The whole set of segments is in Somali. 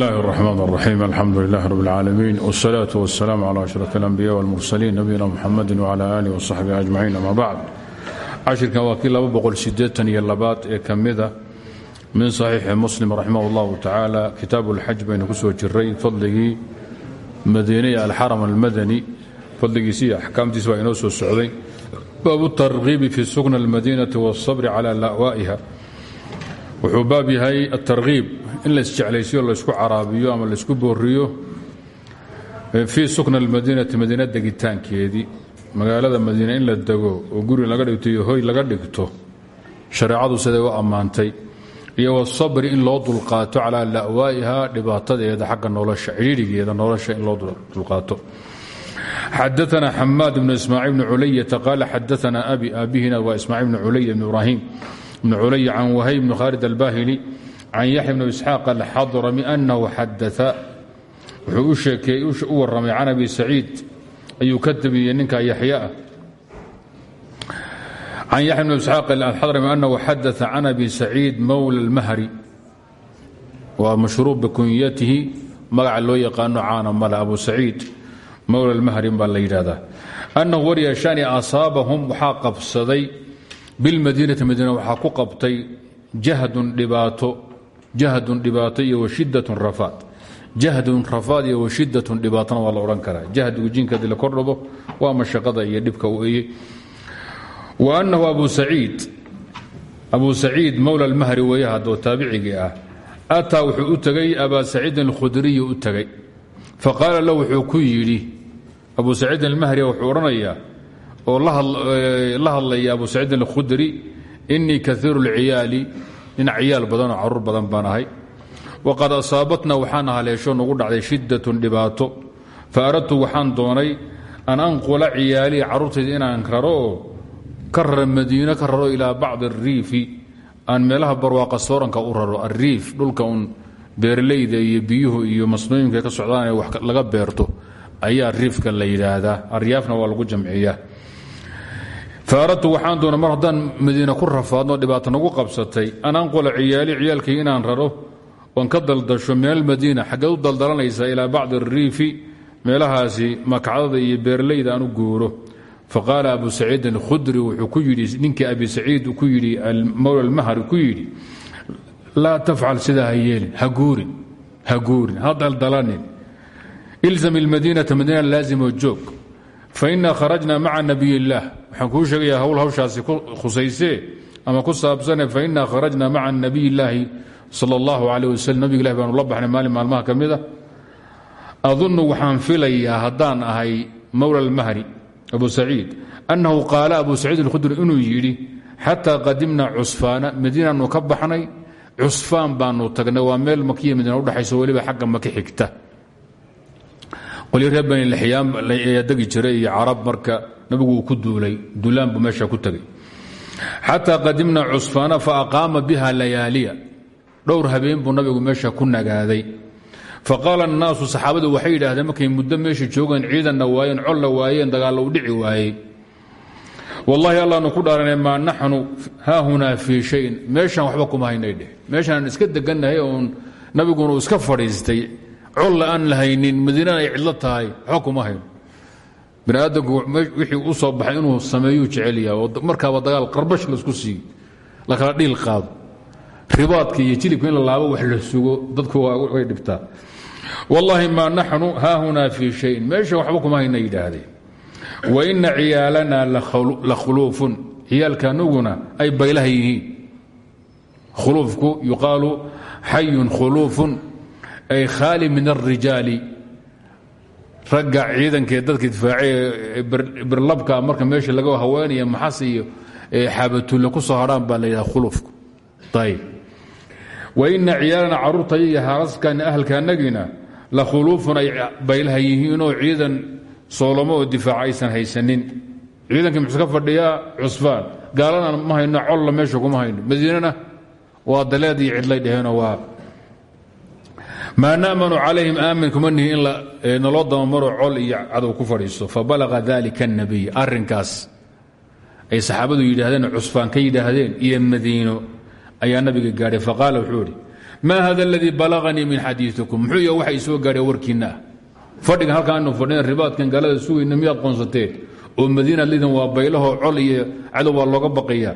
الله الرحمن الرحيم الحمد لله رب العالمين والصلاة والسلام على أشرف الأنبياء والمرسلين نبينا محمد وعلى آله وصحبه أجمعين أما بعد cashirkan waa kii laba boqol sideetan iyo labaad ee ka mida min saxiixi muslim raximah اllahu tacaala kitaabu اlxaj baynu ku soo jiray fadligii madiinaya alxaram almadani fadligiisi iyo axkaamtiis baa inoo soo socday baabu targiibi fi sukna almadinati waالصabri cala la'waa'iha wuxuu baab yahay atargiib in laisjeclaysiyo laysku caraabiyo ama laysku booriyo fii sukna almadiinati madiina degitaankeedii magaalada madiine in la dego oo guri laga dhigto iyo hoy laga dhigto shareecadu siday u ammaantay. Iyo wasabri in loo dulqaato calaa la'waa'iha dhibaatadeeda xagga nolosha cidhiirigeeda nolosha in loo dulqaato. Xadaana xamaad bnu ismaaciil bni culayata qaala xadaana abi aabihina waa ismaaciil bni culaya bni ibraahim bni culaya can wahayb bni khaalid can yaxya bni isxaaq alxadrami anahu xadaa wuxuu u sheekeeyey u warramay can abi saciid ayuu ka tabiyey ninka yaxya ah can yaxya bn isxaaq alxadrami anahu xadaa can abi saciid mowla اlmahri waa mashruub bikunyatihi magaca loo yaqaano caana male abu saciid mowla اlmahri baa la yidhahdaa annahu wariya shani asaabahum waxaa qabsaday bilmadiinati madiina waxaa ku qabtay jahdun dhibaato jahdun dhibaato iyo washidatun rafaad. Jahdun rafaad iyo washidatun dhibaatana waa la odhan karaa. Jahdigu jinka dila kordhabo waa mashaqada iyo dhibka u eye wa annahu abu saciid abu saciid mowla almahri weeye haddoo taabicigii ah ataa wuxuu u tegay abaa saciidin alkhudriyi u tegay faqaala lahu wuxuu ku yidhi abu saciidin almahri wuxuu odhanayaa oo la hadlaya abu saciidin alkhudri inii kaiiru lciyaali nin ciyaal badan oo carruur badan baan ahay. Waqad asaabatna waxaana haleesho nagu dhacday shidatun dhibaato. Fa aradtu waxaan doonay an anqula ciyaalii carruurtayda inaan raro oo ka raro madiino ka raro ilaa bacdi ariifi aan meelaha barwaaqa sooranka u raro ariif dhulka uun beerleyda iyo biyuhu iyo masnooyinka ka socdaan ee wax laga beerto. Ayaa riifka la yidhaahdaa aryaafna waa lagu jamciyaa fa aradtu waxaan doonay mar haddaan madiina ku rafaadno dhibaato nagu qabsatay an anqula ciyaali ciyaalkay inaan raro oon ka daldasho min almadiina xaggeed u daldalanaysaa ilaa bacdi meelahaasi makcadada iyo beerleyda aan u guuro. Faqaala abu saciidin alkhudri wuxuu ku yidhi ninkii abi saciid ku yidhi mowla almahri ku yidhi laa tafcal sidaa ha yeelin ha guurin ha guurin ha daldalanin. Ilzam ilmadiinata madiina laazimo fa inaa kharajna maca nabiy illaah waxaan kuu sheegayaa howl hawshaasi khusaysee ama ku saabsane fa inaa kharajna maca nabiy illaahi sal اllahu alيh waslm nabig ilahi maalin maalmaha ka mida adunnu waxaan filayaa haddaan ahay mowla almahri abu saciid annahu qaala abu saciid alkhudri inuu yidhi xataa qadimna cusfaana madiinaanu ka baxnay cusfaan baanu tagnay waa meel makiya madiina udhexayso weliba xagga maki xigta qolyo reer bani lixyaan ayaa degi jiray iyo marka nabigu ku duulay duulaan buu meesha ku tegay. Xataa qadimna cusfaana faaqaama biha layaaliya. Dhowr habeen buu nabigu meesha ku nagaaday. Faqaala annaasu saxaabadu waxay yidhaahdeen markay muddo meesha joogeen ciidanna waayeen colla waayeen dagaallo u dhici waayey wallaahi allaanu ku dhaaranay maa naxnu haahunaa fii shayin. Meeshaan waxba kuma haynay dheh. Iska degannahay oon nabiguna iska fadhiistay colla aan la haynin madiinana ay cidlo tahay waxba kuma hayno wixii u soo baxay inuu sameeyuu jecel yahay oo dagaal qarbash la isku siiyo la kala dhiil qaado. Ribaadka iyo jilibka in la laabo wax la sugo dadku way dhibtaa. Wallaahi maa naxnu haahunaa fii shayin. Meesha waxba kuma hayna yidhaahdeen wa ina ciyaalanaa la khuluufun. Ciyaalka anuguna ay baylaha yihiin. Khuluufku yuqaalu xayun ay khaali min alrijaali ragga ciidankee dadka difaacee birlabka marka meesha laga haweenaya maxas iyo xaabatulle ku soo hadhaan baa la yidhaha khuluufku ayb waina ciyaalana caruurtay iyo haaskan ahalkaanagina la khuluufun ay baylaha yihiinoo ciidan soolomo oo difaaca aysan haysanin. Ciidankii muxuu ka fadhiyaa? Cusfaan. Gaalana ma hayno colla meesha kuma hayno. Madiinana waa daleed iyo cidlay dheheenoo waa maa namanu calayhim aamin kuma nihi in naloo dabamaro col iyo cadow ku fadhiisto. Fabalaqa dalika الnabiy arinkaas ay saxaabadu yidhaahdeen cusfaan ka yidhaahdeen iyo madiino ayaa nabiga gaadhay. Faqaala wuxuu idhi maa hada aladii balaganii min xadiiikum muxuu ya waxa isoo gaadhay warkiinna ah. Fadhiga halkaan anu fadhina ribaadkan gaalada sugayna miyaad qoonsateen? Oo madiinaad lidin waa baylahoo col iyo cadow baa looga baqaya.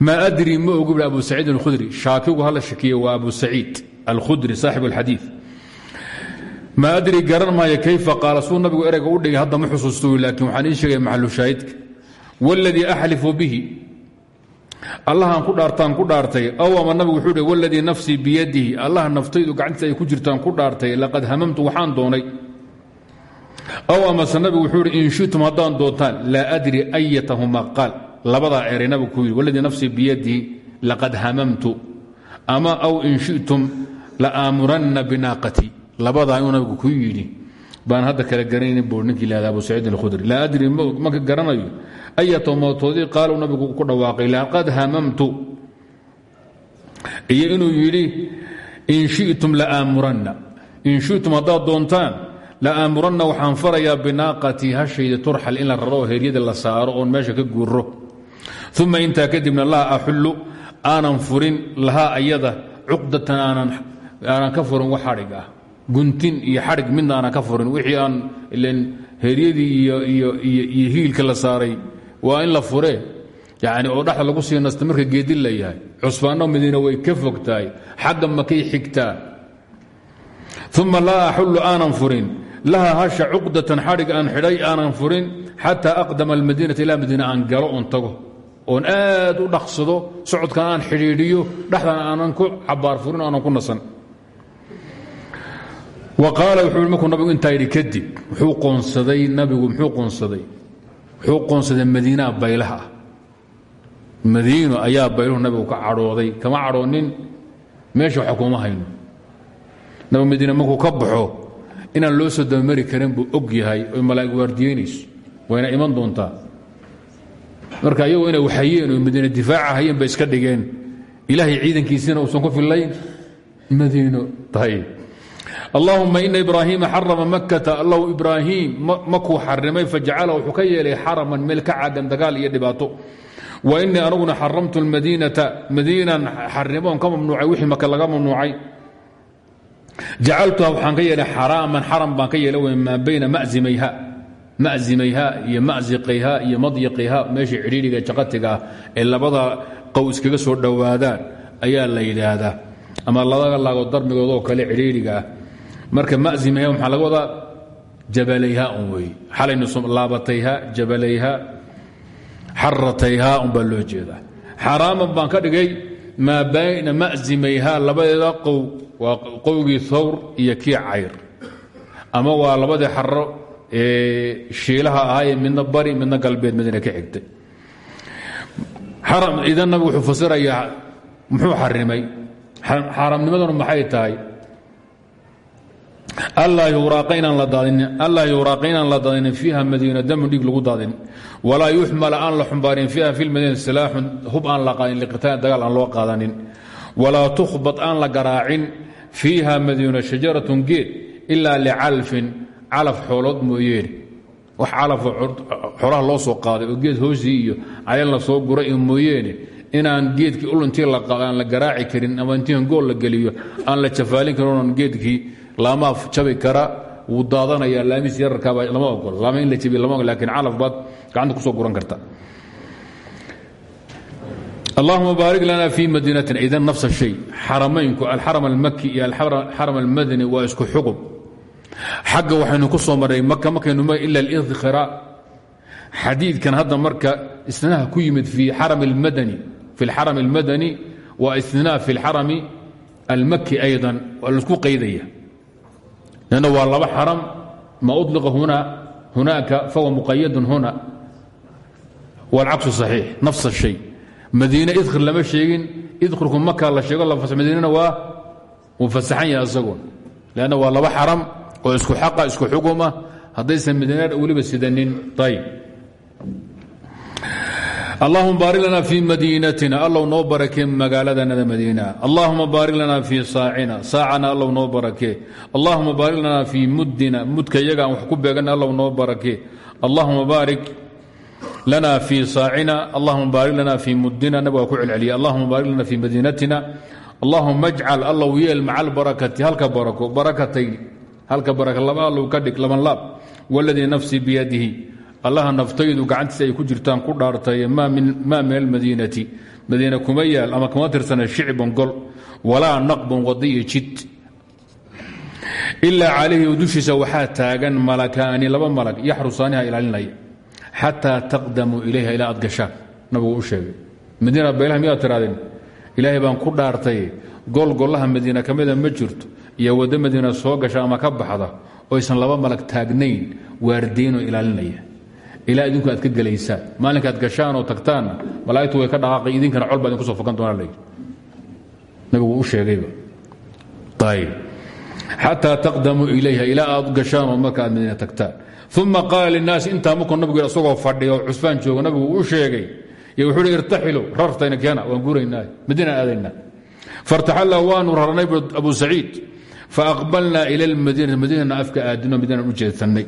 Maa adri ma ogu abu saciid alkhudri shaakigu hala shakiye waa abu saciid alkhudri saaxib alxadii ma adri garan maayo kayfa qaala suu nabigu ereyga u dhigay hadda ma xusuusto laakiin waxaan ii sheegaya maxalu shaahidka. Wاladii axlifu bihi allahaan ku dhaartaan ku dhaartay aw ama nabigu wuxuu hi wladii nafsii biyadihi allaha naftaydu gacantiisa ay ku jirtaan ku dhaartay laqad hamamtu waxaan doonay. Aw amase nabigu wuxuu hi in shitum haddaan doontaan laa adri ayatahuma qaal labadaa eray nabigu ku yidhi wladii nafsii biyadihi laqad hamamtu ama aw in shitum la aamuranna binaaqati. Labadaa inuu nabigu ku yidhi. Baan hadda kala garanaynin buu ninkii lahada abu saciid alkhudri laa adri maka garanayo. Ayatahumatoodii qaalu nabigu ku dhawaaqay laqad hamamtu. Iyo inuu yidhi in shitum laaamuranna in shitum haddaad doontaan la'aamuranna waxaan farayaa binaaqatii hashayda turxal in la raro oo heryada la saaro oon meesha ka guuro uma intaa kadibna laa aanan furin lahaa ayada cuqdatan aanan ka furin wax xadhig ah. Guntin iyo xadhig midna aanan ka furin. Wixii aan heryadii iyo hiilka la saaray waa in la furee yani oo dhexda lagu sii nasta marka geedi la yahay. Cusbaanno madiina way ka fog tahay xagga makay xigtaa uma laa axullu aanan furin. Laha hasha cuqdatan xadhig aan xidhay aanan furin. Xataa aqdama almadiinata ilaa madiina aan galo oon tago oon aad u dhaqsado socodkan aan xidhiidhiyo dhexdan aanan ku cabaar furin aanan ku nasan. Wa qaala wuxuu markuu nabigu intaa yidhi kadib wuxuu qoonsaday nabigu muxuu qoonsaday? Wuxuu qoonsaday madiinaa baylaha ah. Madiino ayaa bayluhu nabigu ka cadhooday. Kama cadhoonin meesha waxa kuma hayno. Nabigu madiine markuu ka baxo inaan loo soo dabamari karin buu og yahay oy malaa'ig waardiyeynayso wayna iman doontaa marka iyagu inay waxayeen oo madiine difaaca hayeen bay iska dhigeen. Ilaahay ciidankiisiina uusan ku fillayn. Madiino tayib allahuma ina ibraahiima xarama makkata. Allahu ibraahiim makuu xarimay fajacala wuxuu ka yeelay xaraman meel iyo dhibaato. Wa inii aniguna xaramtu lmadiinata madiinan xarimoon ka mamnuucay wixii maka laga mamnuucay. Jacaltuha waxaan ka yeelay xaraaman xaram baan ka yeelay w maa mazimayha iyo maziqayha iyo madyiqayha meesha cidhiidhiga jaqatiga ah ee labada qow iskaga soo dhowaadaan ayaa la yidhaahdaa. Ama laga laago darmigoodoo kale cidhiidhiga ah. Marka mazimayha maxaa laga wadaa jabalayha un wey xalaynu laabatayha jabalayha xaratayha un baa loo jeedaa. Xaraaman baan ka dhigay maa bayna mazimayha labadeeda qow. Waa qowgii thawr iyo kii cayr. Ama waa labadii xaro shiilaha ahaayee midna bari midna galbeed madiina ka xigtay idan nabig wuxuu fasirayaa muxuu xarimay? Xaramnimadanu maxay tahay? Allaa yuuraaqa inaan la daadinin fiiha madiina damun dhiig lagu daadin. Walaa yuxmala aan la xumbaarin fiiha fi lmadiina silaaxun hub aan la qaadin liqitaal dagaal aan loo qaadanin. Walaa tukhbad aan la garaacin fiiha madiina shajaratun geed ilaa licalfin calaf xoolood mooyeene wax calafo xoolaha loo soo qaaday oo geed hoosii iyo cayal la soo guray mooyeene inaan geedkii ul intii aan la garaaci karin ama intii gool la geliyo aan la jafaalin karin onan geedkii laamaaf jabi kara wuu daadanaya laamiis yararkaaba lama ogolo laama in la jabiy lama ogolo laakiin calaf baad gacanta ku soo guran karta. Allahuma baarik lana fi madiinatina idan nafs shay xaramaynku alxaram almaki iyo alxaram almadani waa isku xagga waxaynu ku soo marray maka markaynu ila alidkhira xadiidkan hadda marka istinaha ku yimid fi xaram almadani waa istinaa fi اlxarami almaki ayضa waa laisku qaydaya lanna waa laba xaram ma uطliqa hunaaka fahuwa muqayadun huna wاlcaksu صaxiix nafs الshay madiine idkhir lama sheegin idkhirku maka la sheego madiinana waa wuu fasaxan yahay isagun lanna waa laba xaram oo isku xaqa isku xuguma. Haddaysan madiina weliba sidanin ayb allahuma baarik lana fii madiinatina. Allow noo barakee magaaladanada madiina. Allahuma baarik lana fii saacina. Saacana allow noo barakee allahuma baarik lana fii muddina. Mudka iyaga aan wax ku beegan allow noo barakee allahuma baarik lana fii saacina. Allahuma baarik lana fii muddina. Nabig waa ku celceliya allahuma baarik lana fii madiinatina. Allahuma ajcal allow halka baraka laba allow ka dhig laban laab waladii nafsii biyadihi allaha naftaydu gacantiisa ay ku jirtaan ku dhaartay maa min almadiinati madiina kuma yaal ama kuma tirsana shicbun gol walaa naqbun wadi iyo jid. Ilaa calayhi dushiisa waxaa taagan malakaani laba malag yaxrusaaniha ilaalinaya xataa taqdamuu ilayha ilaa aad gashaan nabigu u sheegay. Madiina beelaha miyaad baan ku dhaartay gol golaha madiina ka ma jirto iyo waddo madiina soo gasha ama ka baxda oysan laba malag taagnayn waardiinoo ilaalinaya. Ilaa idinku aad ka gelaysaan maalinka aad gashaan oo tagtaanna malaa'igtu way ka dhaqaaqay idinkana col baa idin kuso fogan doonaa layidhi nabigu u sheegayba ayb xataa taqdamuu ilayha ilaa aad gashaan oo marka aad madiina tagtaan. Uma qaala linaasi intaa markuu nabigu isagoo fadhiya cusbaan jooga nabigu u sheegay. Iyo wuxuu hi rartayna keena waan guuraynaa madiina aadaynaa fartaxalla waanu rarnay abu saciid faaqbalnaa ila lmadiinati madiinana afka aadino madiinaan u jeedsannay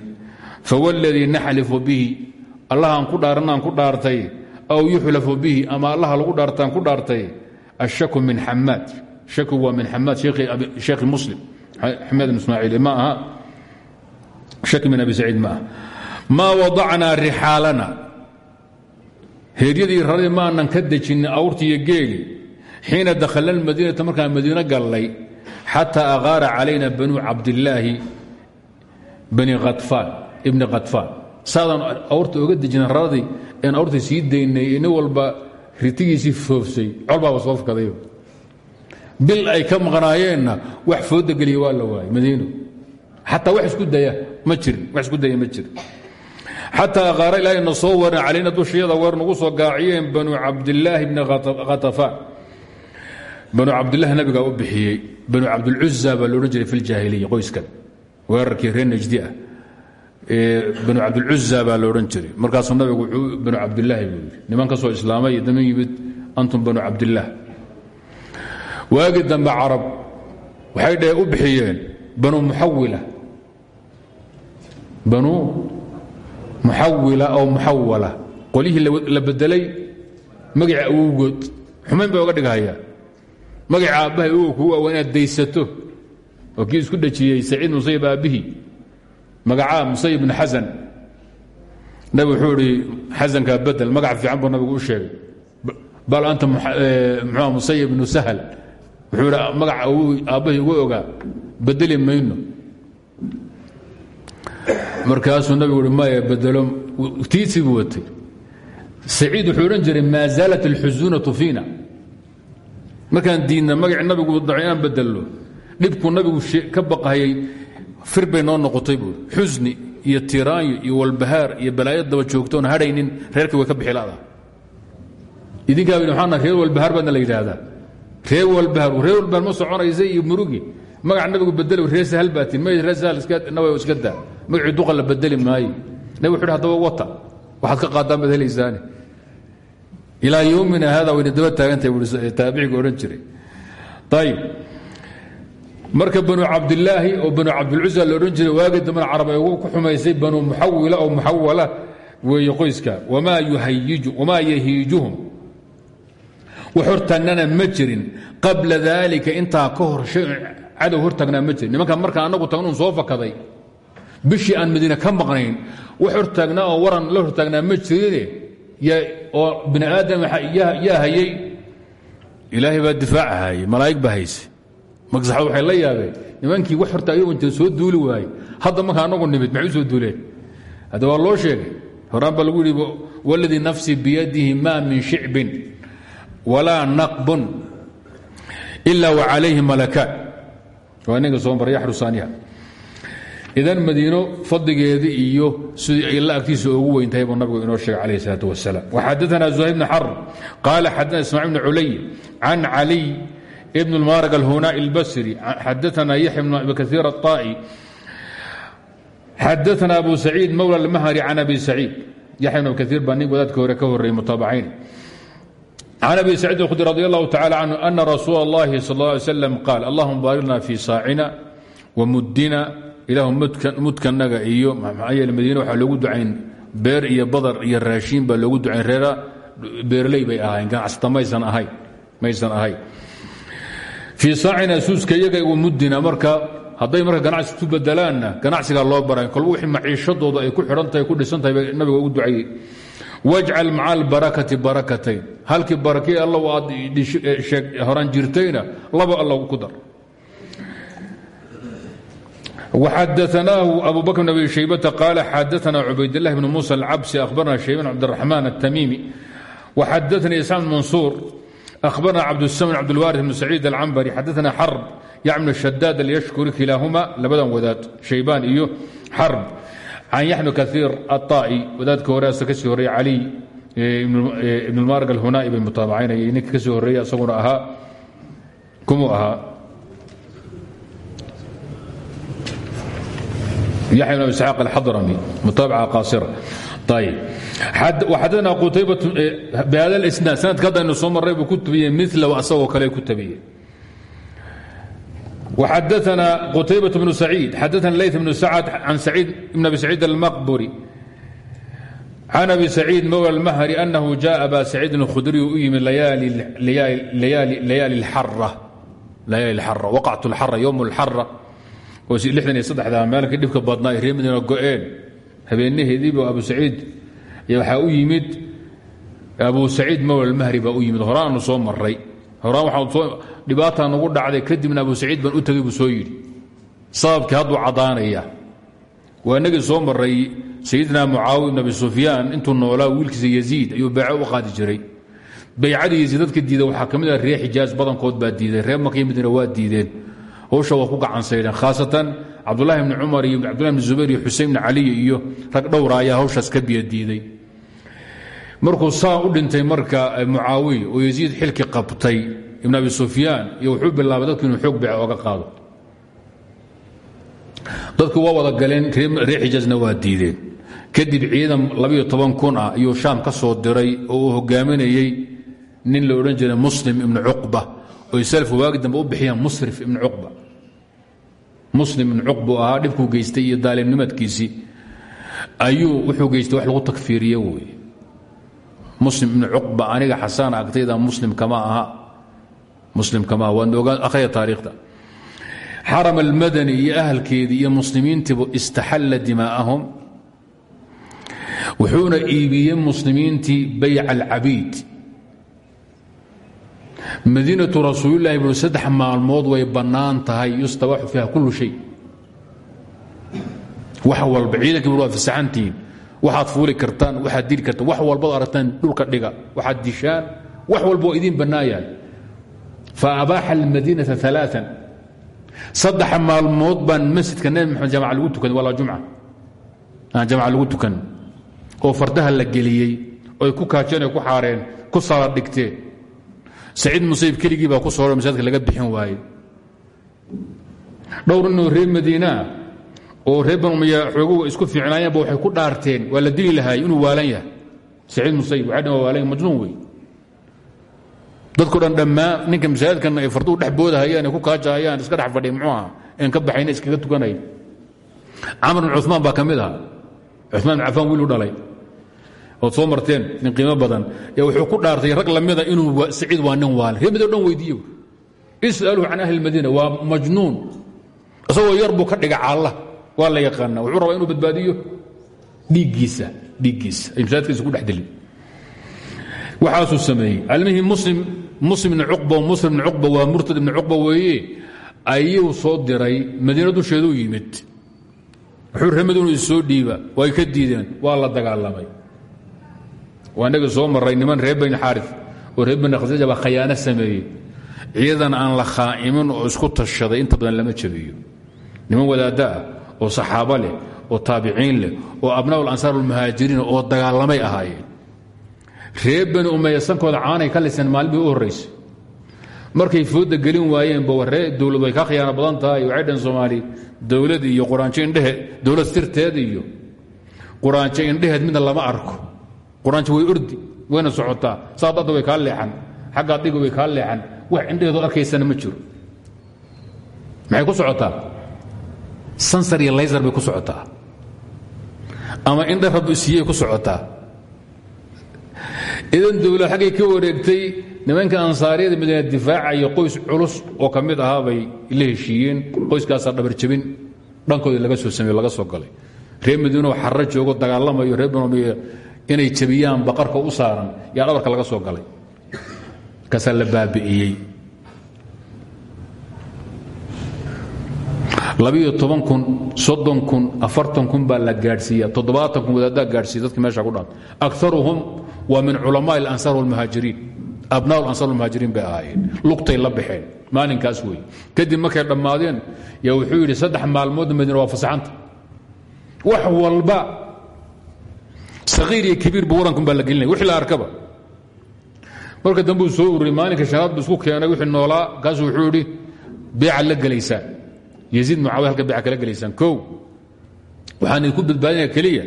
fawladii naxlifu bihi allahaan ku dhaaranaan ku dhaartay aw yuxlafu bihi ama allaha lagu dhaartaan ku dhaartay ashaku min xamaad shaku waa min xamaad sheekhi muslim xamaad ibn ismaaciil ma aha shaki min abi saciid ma aha maa wadacnaa rixaalana heeryadii raradii ma aanan ka dejinin awrti iyo geeli xiina dakhalna almadiinata markaan madiino gallay xataa aqaara calayna banuu cabdillaahi bani khatfaan ibni khatfaan saadaan awrta oga dejina raradii aan awrta sii daynay nin walba ritigiisii foofsay colbaaba soo fkaday bil ay ka maqnaayeenna wax fooda geliya waa la waayay madiino xataa wax isku daya ma jirin wax isku daya ma jirin xataa qaara ilaahayna soo waran calayna dushayada weer nagu soo gaaciyeen banu cabdillaahi bni khatafaan banu cabdillahi nabigaa u bixiyey. Banu cabdilcuza baa loodhan jiray fi ljaahiliya qoyskan. Weerarkii reer najdi ah. Banu cabdilcuza baa loodhan jiray. Markaasuu nabigu wuxuu banu cabdilaahi buu yidhi niman ka soo islaamay dama yimid antum banu cabdillaah waagii dambe carab waxay dhee u bixiyeen banu muxawila banu muxawila aw muxawala qolyihii la bedelay magaca awowgood. Xumayn bay oga dhighayaa magaca aabbahay ogow kuu awa inaad oo kii isku dhajiyey saciid musayib aabbihii. Magacaa musayib bn xasan. Nabi wuxuu idhi xasankaa bedel magac fiican buu nabigu u sheegay. Bal anta mxua musayib bnu sahal wuxuu idhi magaca aabbahay uga ogaa bedeli mayno. Markaasuu nabigu uhi bedelo tiisii buu watay. Saciid wuxuu odhan jiray maa zaalat alxusuunatu fiina markaan diidna magacii nabigu daco inaan bedello dhibkuu nabigu ka baqahayay fir bay noqotay buui xusni iyo tiraanyo iyo walbahaar iyo balaayo daba joogto oon hadhaynin way ka bixi la'daa idinkaa waxaana reer walbahaar baadna la yidhaahdaa. Reer walbahaar reer walbahaar ma soconaysa iyo murugi. Magaca nabigu bedel reer sahal baatiin may reer sahal nabi iska daa. Magacii duqa bedeli maayo. Nabi wuxu hadaba wata. Waxaad ka qaadaan baad ilaa yowmina hada wayna daba taagantahay taabiciga odhan jiray. Ayib marka banu cabdilaahi oo banu cabdilcusa la odhan jiray waagi dambena carab ay ku xumaysay banu muxawila oo muxawala weeye qoyska wamaa yahiijuhum? Wax hortaagnana ma jirin. Qabla daalika intaa ka hor cadow hortaagnaa ma jirin. Nimankan markaan anagu tagnuun soo fakaday bishii aan madiine ka maqnayn wax hortaagnaa oo waran la hortaagnaa ma jirine oo bini aadam yaa hayay. Ilaahay baa difaaca hayay malaa'ig baa hayse saxaabad waxay la yaabeen nimankii wax horta ayagu inta soo duuli waayey. Hadda marka anagu nimid maxay soo duuleen? Hadda waa loo sheegay. Horaan baa lagu yidhi waladii nafsi biyadihi ma min shicbin walaa naqbun ila wa calayhi malakaan waa soo maray yaxrusaaniha idan madiino fadligeedii iyo sidii ay la agtiisa ugu weyntahay buu nabigu inoo sheegay calayh salaat wasalaam waxadaana zuhayr bn xarb qaala xadana ismaaciil bn culay can caliy ibn اlmaarag alhunaaءi اlbasri xadaana yaxya bn abi kaiir الطaa'i xadaana abu saciid mawla اlmahri can abi saciid yaxya bn abi kaiir baa nin wadaadka hore ka horreeyey mutaabacayn can abi saciid اkhudri radi allahu tacala canhu ana rasuula اllahi sal اlه alay slam qaal allahuma baarirna fii saacina wmuddina ilaahu mudkanaga iyo maxaa yeele madiine waxaa loogu ducayn beer iyo badar iyo raashiin baa loogu ducayn reera beerley bay ahayn ganacsata maysan maysan ahayn fii saacina suuska iyaga igu mudina marka hadday marka ganacsi ku bedelaanna ganacsigaa loo baray kolba wixii maciishadooda ay ku xidhan tahay ku dhisan tahay nabiga ugu ducayey wajcal maca albarakati barakatayn halkii barakii alla aad horaan jirtayna laba alla ku dar xadaanaahu abu bakr abi shaybata qaala xadaana cubaydlahi bn muusa alcabsi ahbarna shayban cabdiraxmaan atamiimi waxadaanii isxaaq mansuur ahbarna cabdusmn cabdlwaris bn saciid alcambari xadaana xarb yacmnu shadaad alyashkuri kilaahuma labadan wadaad shaybaan iyo xarb can yaxmi kaiir aai wadaadka horeasa ka sii horreeye cali ibnulmaarg alhunaa'i bay mutaabacaynayay ninka ka sii horreeye isaguna ahaa kumuu ahaa yaxya bn abi isxaaq alxadrami mutaabaca qaasira ayb xadana qutayba bihada اlisnaad sanadka haddaynu soo marray buu ku tabiyey milahu asagoo kale ku tabiyey وxadثna qتayبة بن سعيid xadثna layث بن سعد عن بن أبي سعيid المقبري عن أبي سعيid mولى المhري أنه جاء أbا سعيid الkhudري u yimi layaalي الxarة وقعة الxarة yوم الxarة oo lixdan iyo saddexda maalka dhibka badnaa ay reemidna go-een. Habeenaheediiba abu saciid waxaa u yimid abu saciid mawlal mahri baa u yimid horaanu soo maray horaan waxaa dhibaataa nagu dhacday kadibna abu saciid baan u tegay soo yidhi. Sababkii hadduu caddaanaya waa inagii soo maray sayidina mucaawiya bn abi sufyaan intuu wiilkiisa yaziid ayuu beeco u qaadi jiray. Baycadiisi dadka diida waxaa ka mid ah reer xijaaj badankood baa diiday reer markay waa diideen hawsha waa ku gacansaydheen khaasatan cabdulahi bni cumar iyo cabdullahi bni zubayr iyo xusein bni iyo rag dhowra ayaa hawshaas ka biya diiday markuu saa u dhintay marka mucaawiya oo yaziid xilki qabtay ibn abi sufyaan iyo wuxuu bilaabay dadku inuu xoog beec oga qaado. Dadku waa wada galeen reer xijaajna waa diideen. Kadib ciidan labayo toban kun ah ayuu shaam ka soo diray oo uu nin la odhan jiray muslim ibnu cuqba oy salafku waagi dambe u bixiyaan musrif ibnu cuqba. Muslim ibnu cuqba uu ahaa dhibkuu geystay iyo daalimnimadkiisii. Ayuu wuxuu geystay wax lagu takfiiriye wey muslim ibnu cuqba aniga xasaan agtayda muslim kama aha. Muslim kama aha. Waadna ogaan akhriya taariikhda. Xaram almadani iyo ahalkeedii iyo muslimiintiibu istaxalla dimaa'ahum. Wuxuuna iibiyey muslimiintii bayca alcabiid madiinatu rasuulilahi buu saddex maalmood way bannaan tahay yustabaxu fiiha kullu shay. Wax walba ciidankii bur waad fasaxantihiin waxaad fuuli kartaan waxaad dili kartaan wax walbaad aragtaan dhulka dhiga waxaad dishaan wax walba waa idiin bannaayahay fa abaaxa almadiinata alaaan saddex maalmood baan masjidka nebi maxamed jamac lagu tukan walaa jumca. Aan jamac lagu tukan. Oo fardaha la geliyey oy ku kaajeen ku xaareen ku sala dhigteen saciid musayib keligii baa ku soo masaajidka laga bixin waaye dhowr reer madiinaa oo reer banu umiya xooguhu isku fiicnaayeenba waxay ku dhaarteen waa la dili lahaay inuu waalan yahay. Saciid musayib waxay dhan waa waalan majnuun wey dadko dhan dhammaan ninka masaajidkan ay farduhu dhex boodahayaan ay ku kaajahayaan iska dhex fadhiya muxuu aha ka baxayna iskaga tukanay camar bin cumaan baa ka mid aha dhalay ood soo marteen nin qiimo badan wuxuu ku dhaartay rag lamida inuu saciid waa nin waale. Reer madiina o dhan weydiiyo. Is'aluhu can ahli madiina waa majnuun. Isagoo yar buu ka dhiga caalla waa la yaqaana wuxuu rabaa inuu badbaadiyo? Dhiiggiisa dhiiggiisa. Ay masaajidkiisa ku dhex dilin waxaasuu sameeyey. Almihim muslim muslim ibn cuqba muslim ibn cuqba waa murtad ibn cuqba weeye. Ayuu soo diray madiina dusheeduu yimid. Wuxuu reer madiinu issoo dhiiba way ka diideen. Waa la dagaalamay waa inaga soo maray niman reer bani xaarif oo reer bani khasraja baa khayaano sameeyey. Ciidan aan la khaa'imin oo isku tashaday inta badan lama jabiyo. Niman wadaadda ah oo saxaabo leh oo taabiciin leh oo abnaa alansaar almuhaajiriin oo dagaalamay ahaayeen. Reer bani umeya sankooda caanay ka liseen maalmihii u markay fooda gelin waayeenba waree dowlad way ka khiyaano badan tahay waxay dhan soomaali dowlad iyo quraanjo indheheed dowlad sirteed iyo quraanjo indheheed midna lama arko quraanjo way ordi wayna socotaa. Saad adda way kaa leexan xagga adiga way kaa leexan. Wax indheheedoo arkaysana ma jiro. Maxay ku socotaa? Sansar iyo laysar bay ku socotaa. Ama indha rabbi siiyey ku socotaa. Idan dowlad xaggay ka wareegtay nimanka ansaariyada madiina difaacaya qoys culus oo ka mid ahaa bay la heshiiyeen qoyskaasaa dhabarjabin dhankooda laga soo sameeyo laga soo galay. Reer madiinoo xarro joogo dagaalamayo reer inay jabiyaan baarka u saaran yaa dhabarka laga soo galay. Kaasaa la baabi'iyey. Kun soddon kun afartan kun baa la gaadhsiiya. Toddobaatan kun wadaaddaa gaadhsiiya dadka meesha ku dhan akaruhum waa min culamaa اlansar wاlmuhaajiriin abnaa lansar wlmuhaajiriin bay ahaayeen. Lugtay la baxeen maalinkaas wey kadib markay dhammaadeen yaa wuxuu yidhi saddex maalmood madiina waa fasaxanta. Wax walba sakiir iyo kabiirba warankun baa la gelinaya wixii la arkaba. Marka dambuu soo ururiyey maalinka shanaad bu isku keenay wixii noolaa. Kaasuu wuxuu yidhi beecaad la gelaysaan. Yaziid mucaawiya halka beeca kala gelaysaan. Kow waxaan idinku badbaadinaya keliya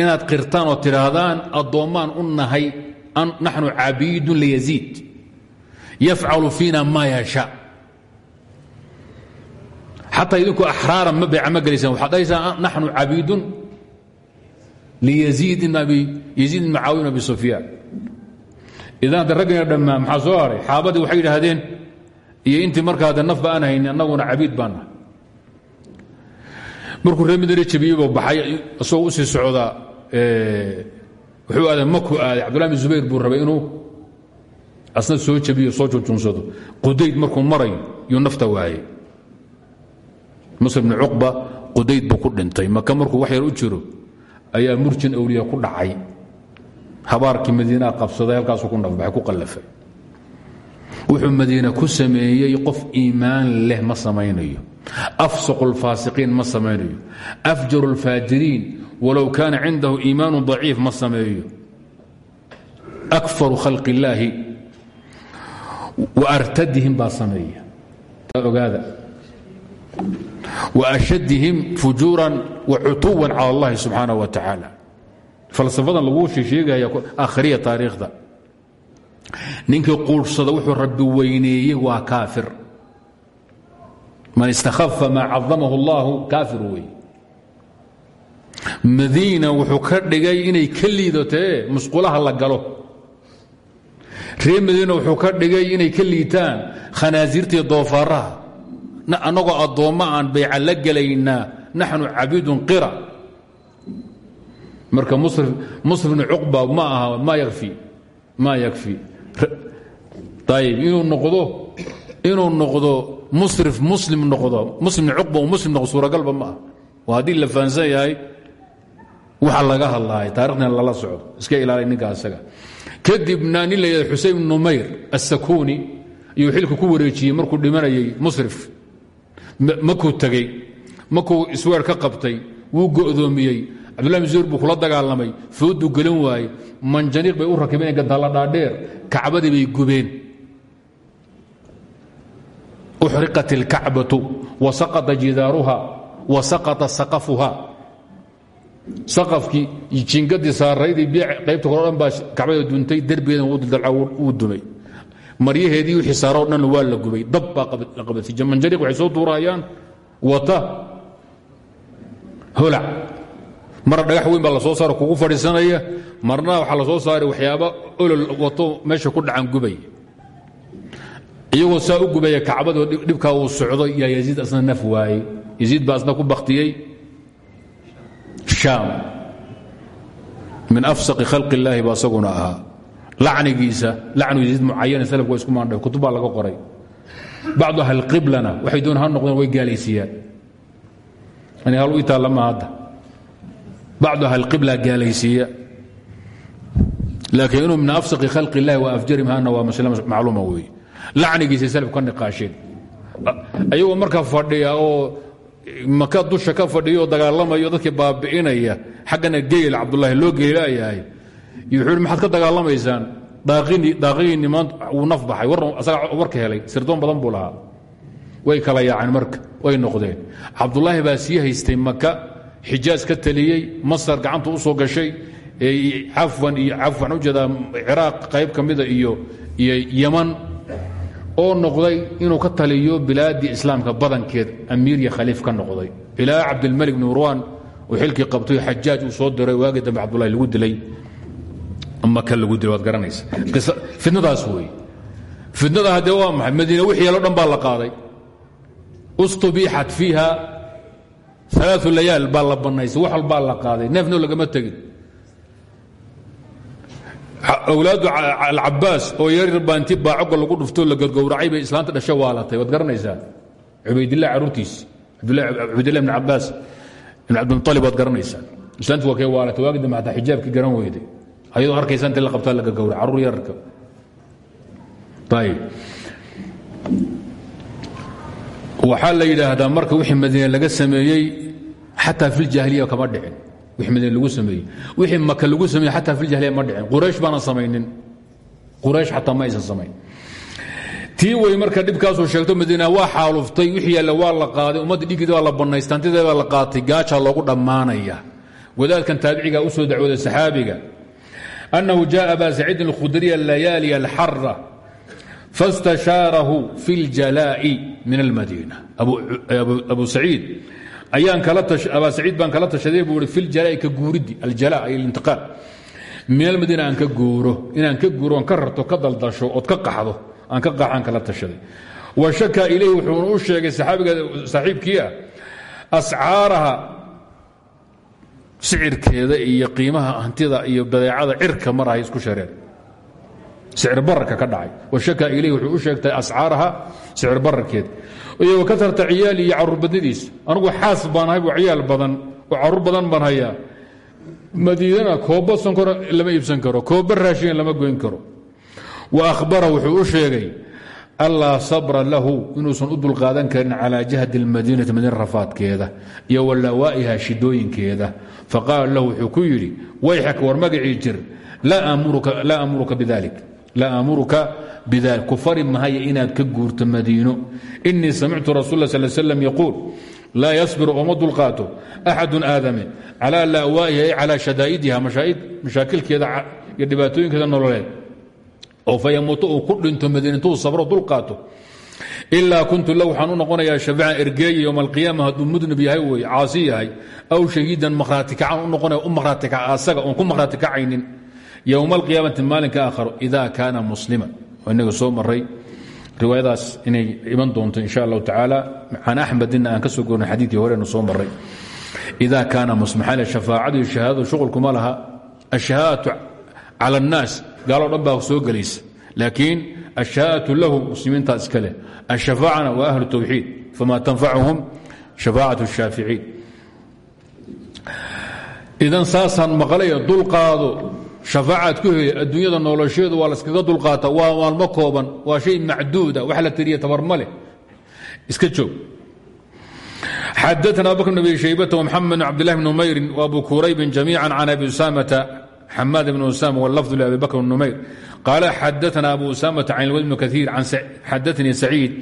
inaad qirtaan oo tidhaahdaan addoommaan u nahay naxnu cabiidun liyaziid yafcalu fiina maa yashaa xataa idinku axraaran ma beeca ma gelaysaan. Waxaad dhahaysaan naxnu cabiidun ibn mucaawiya ibn abi sufyaan idan hadda raggayna dhammaan maxaa soo haray xaabadii waxay yidhaahdeen iyo intii markaa de nafba aan hayni annaguna cabiid baan nahay markuu reer midane jabiyeybo baxay isagoo u sii socdaa wuxuu aaday maku aaday cabdullahi bin zubayr buu rabay inuu asna soo jabiyo soo junjunsado qudayd markuu marayo yuu nafta waayey muslim bni cuqba qudayd buu ku dhintay maka markuu wax yar u jiro ayaa murjin awliya ku dhacay. Habaarkii madiinaa qabsaday halkaasuu ku nafbaxay ku qallafay. Wuxuu madiine ku sameeyey qof iimaan leh ma samaynayo. Afsaqu اlfaasiqiin ma samaynayo. Afjaru اlfaajiriin walow kaana cindahu iimaanu daciif ma sameeyo. Akfaru khalq illaahi waartadihim baa sameeya. Ogaada waashaddihim fujuuran wa cutuwan cala allahi subxaana wa tacaala. Falsafadan lagu sheegaya akhriya taariikhda. Ninkii quudhsada wuxuu rabbi weyneeyey waa kaafir. Man istakhafa maa cadamahu allahu kaafir wey. Madiina wuxuu ka dhigay inay ka liidatee musqulaha la galo. Reer madiina wuxuu ka dhigay inay ka liitaan khanaasiirta iyo doofaaraha annagoo addoommo aan bayca la gelaynaa naxnu cabiidun qira. Marka musrif bni cuqba ma aha ma yakfi ma yakfi. Ayib inuu noqdo inuu noqdo musrif muslim noqdo muslimni cuqba muslim noqdo suuragalba ma ah waa la fahansan yahay waxa laga hadlaaya taarikhdan lala socdo iska ilaalay ninka kadibna nin la numayr assakuuni iyuu xilka ku wareejiyey markuu dhimanayay musrif makuu tegey makuu isweer ka qabtay wuu go'doomiyey. Cabdulahi bin zuhur buu kula dagaalamay foodduu gelin waayey manjaniiq bay u rakibeen gadaalla dhaadheer kacbadii bay gubeen. Uxriqat ilkacbatu wa saqata jidaaruha wa saqata saqafuha. Saqafkii jingadii saaraydii biic qaybta koro baa kacbada duntay derbigeedana wuu dumay maryaheedii wixii saaro o dhan waa la gubay. Dab baa la qabatay manjaniiq waxay soo tuurayaan. Wata. Holac marna dhagax weyn baa la soo saara kugu fadhiisanaya. Marna waxaa la soo saaray waxyaaba olol wato meesha ku dhacan gubay. Iyagoo saa u gubaya kacbadoo dhibkaa uu socdo yaa yaziid asna naf waayey. Yaziid ku baktiyey shaam. Min afsaqi khalqi illaahi baa lacnigiisa lacnu yaziid mucayana salafku waa isku maandha kutub laga qoray. Bacdu ahlqiblana waxay doon ha noqdeen way gaalaysiiyaan. Ani hal u itaallama hadda. Bacdu ahlqibla gaalaysiiya. Laakiin inuu min afsaqi khalq illahi wa afjarimhana waa masle macluuma wey lacnigiisay salaf ka niqaasheen. Ayagoo marka fadhiya oo maka dusha ka fadhiya dagaalamayo dadkii baabi'inaya xaggana geyl cabdulaahi loo hi maxaad ka dagaalamaysaan daaqigii maanta wuu naf baxay. Asaga warka helay. Sirdoon badan buu lahaa. Way kala yaaceen marka. Way noqdeen. Cabdulaahi baa sii haystay maka xijaaj ka taliyey. Masar gacanta u soo gashay cafwan iyo cafwan u jeedaa ciraaq qayb ka mida iyo iyo yaman oo noqday inuu ka taliyo bilaaddii islaamka badankeed. Amiir iyo khaliif ka noqday. Ilaa cabdilmalik bn marwan uu qabtay xajaaj uu soo diray waagii dambe lagu dilay maka lagu dilo waad garanaysa. Fitnadaas weeye fitnada haddee waa maxay? Madiina wixii yeelo dhan baa la qaaday. Ustubiixat fiiha alaau layaal baa la bannaysay wax walbaa la qaaday. Neefno lagama tegin. Awlaadu alcabaas oo yaryar baa intii baacoga lagu dhuftoo la gargowracay bay islaanta dhasho waalatay. Waad garanaysaa? Cubaydilah caruurtiisi cubaydilah ibn cabaas ibn cabdilmualib waad garanaysaa? Islaanti waa kee waalatay? Waagi dambe hataa xijaabkii garan weyday ayadoo arkaysa intii la qabtaa la gargowra carruur yararka ayib waxaa la yidhaahdaa marka wixii madiine laga sameeyey xataa filjaahiliya kama dhicin. Wixii madiine lagu sameeyey. Wixii maka lagu sameeyey xataa filjahiliya ma dhicin. Quraysh baana samaynin. Quraysh xataa ma aysan samayn. Tii wey marka dhibkaasuu sheegto madiina waa xaaluftay wixii yaalla waa la qaaday ummadda waa la bannaystay hantideeda baa la qaatay gaajaa loogu dhammaanaya. Wadaadkan taabiciga u soo dacwooday saxaabiga annahu jaءa aba saciidin اlkhudriya layaali alxara fastashaarahu fi اljalaa'i min almadiina abu saciid ayaan aba saciid baan kala tashaday buu i fi ljalaa'i ka guuriddi aljala ay alintiqaal min almadiina aan ka guuro inaan ka guuro on ka rarto ka daldasho ood ka qaxdo aan ka qaxaan kala tashaday wa shaka ilayh wuxuuna u sheegay saxaabiga saaxiibkii ah ascaaraha sicirkeeda iyo qiimaha hantida iyo badeecada cirka marahay isku shareen sicir bararka ka dhacay. Washaka ilayh wuxuu u sheegtay ascaaraha sicir bararkeeda iyo wakatarta ciyaali iyo carruur badnidiisa anugu xaas baan ahay ciyaal badan. Oo carruur badan baan hayaa. Madiidana kooba sonkor lama iibsan karo kooba raashin lama goyn karo. Wa ahbara wuxuu u sheegay allaa sabra lahu inuusan u dulqaadan karin calaa jahdi اlmadiinati madiina rafaadkeeda iyo walawaa'iha shidooyinkeeda faqaala lahu wuxuu ku yidhi wayxak war magacii jir laa amuruka bidalik ku fari mahaya inaad ka guurto madiino. Inii samictu rasul sal slam yaquul laa yasbiru ooma dulqaato axadu aadame calaa lawaa'iha ay calaa shadaa'idiha mashaakilkeeda iyo dhibaatooyinkeeda nololeed oo fayamuuto uu ku dhinto madiina intuu sabro dulqaato ilaa kuntu la waxaan u noqonayaa shafiican ergeeya yowma alqiyaama hadduu mudnib yahay wey caasi yahay aw shahiidan makhraatikacaan u noqonaya u makhraatika asaga oon ku makhraatikacaynin yowma alqiyaamati maalinka aakharo ida kaana muslima inaga soo maray riwaayadaas inay iman doonto insha allahu tacaala. Can axmedina aan ka soo gornay xadiidkii horeenu soo maray ida kaana muslim maxaa shafaacadu iyo shahaadadu shuqulkuma laha. Ashahaadatu cala annaas gaaloo dhan baa soo gelaysa. Laakiin ashaa'atu lahu muslimiintaa iska leh ashafaacana waa ahlu tawxiid fama tanfacuhum shafaacat shaaficiin. Idan saasaan maqlaya dulqaado shafaacaad ku heli adduunyada nolosheedu waa laskaga dulqaata waa maalmo kooban waa shay macduuda wax la tiriya tabar ma leh. Iska joog. Xadaana abubakr bn abi shaybata wamxamed bn cabdillahi bn umayrin wabu kurayb jamiica can abi usaamata xamaad bn usam wlafdu labi bakr numayr. Qaala xadaana abu usamata can lwad bn kaiir xadaanii saciid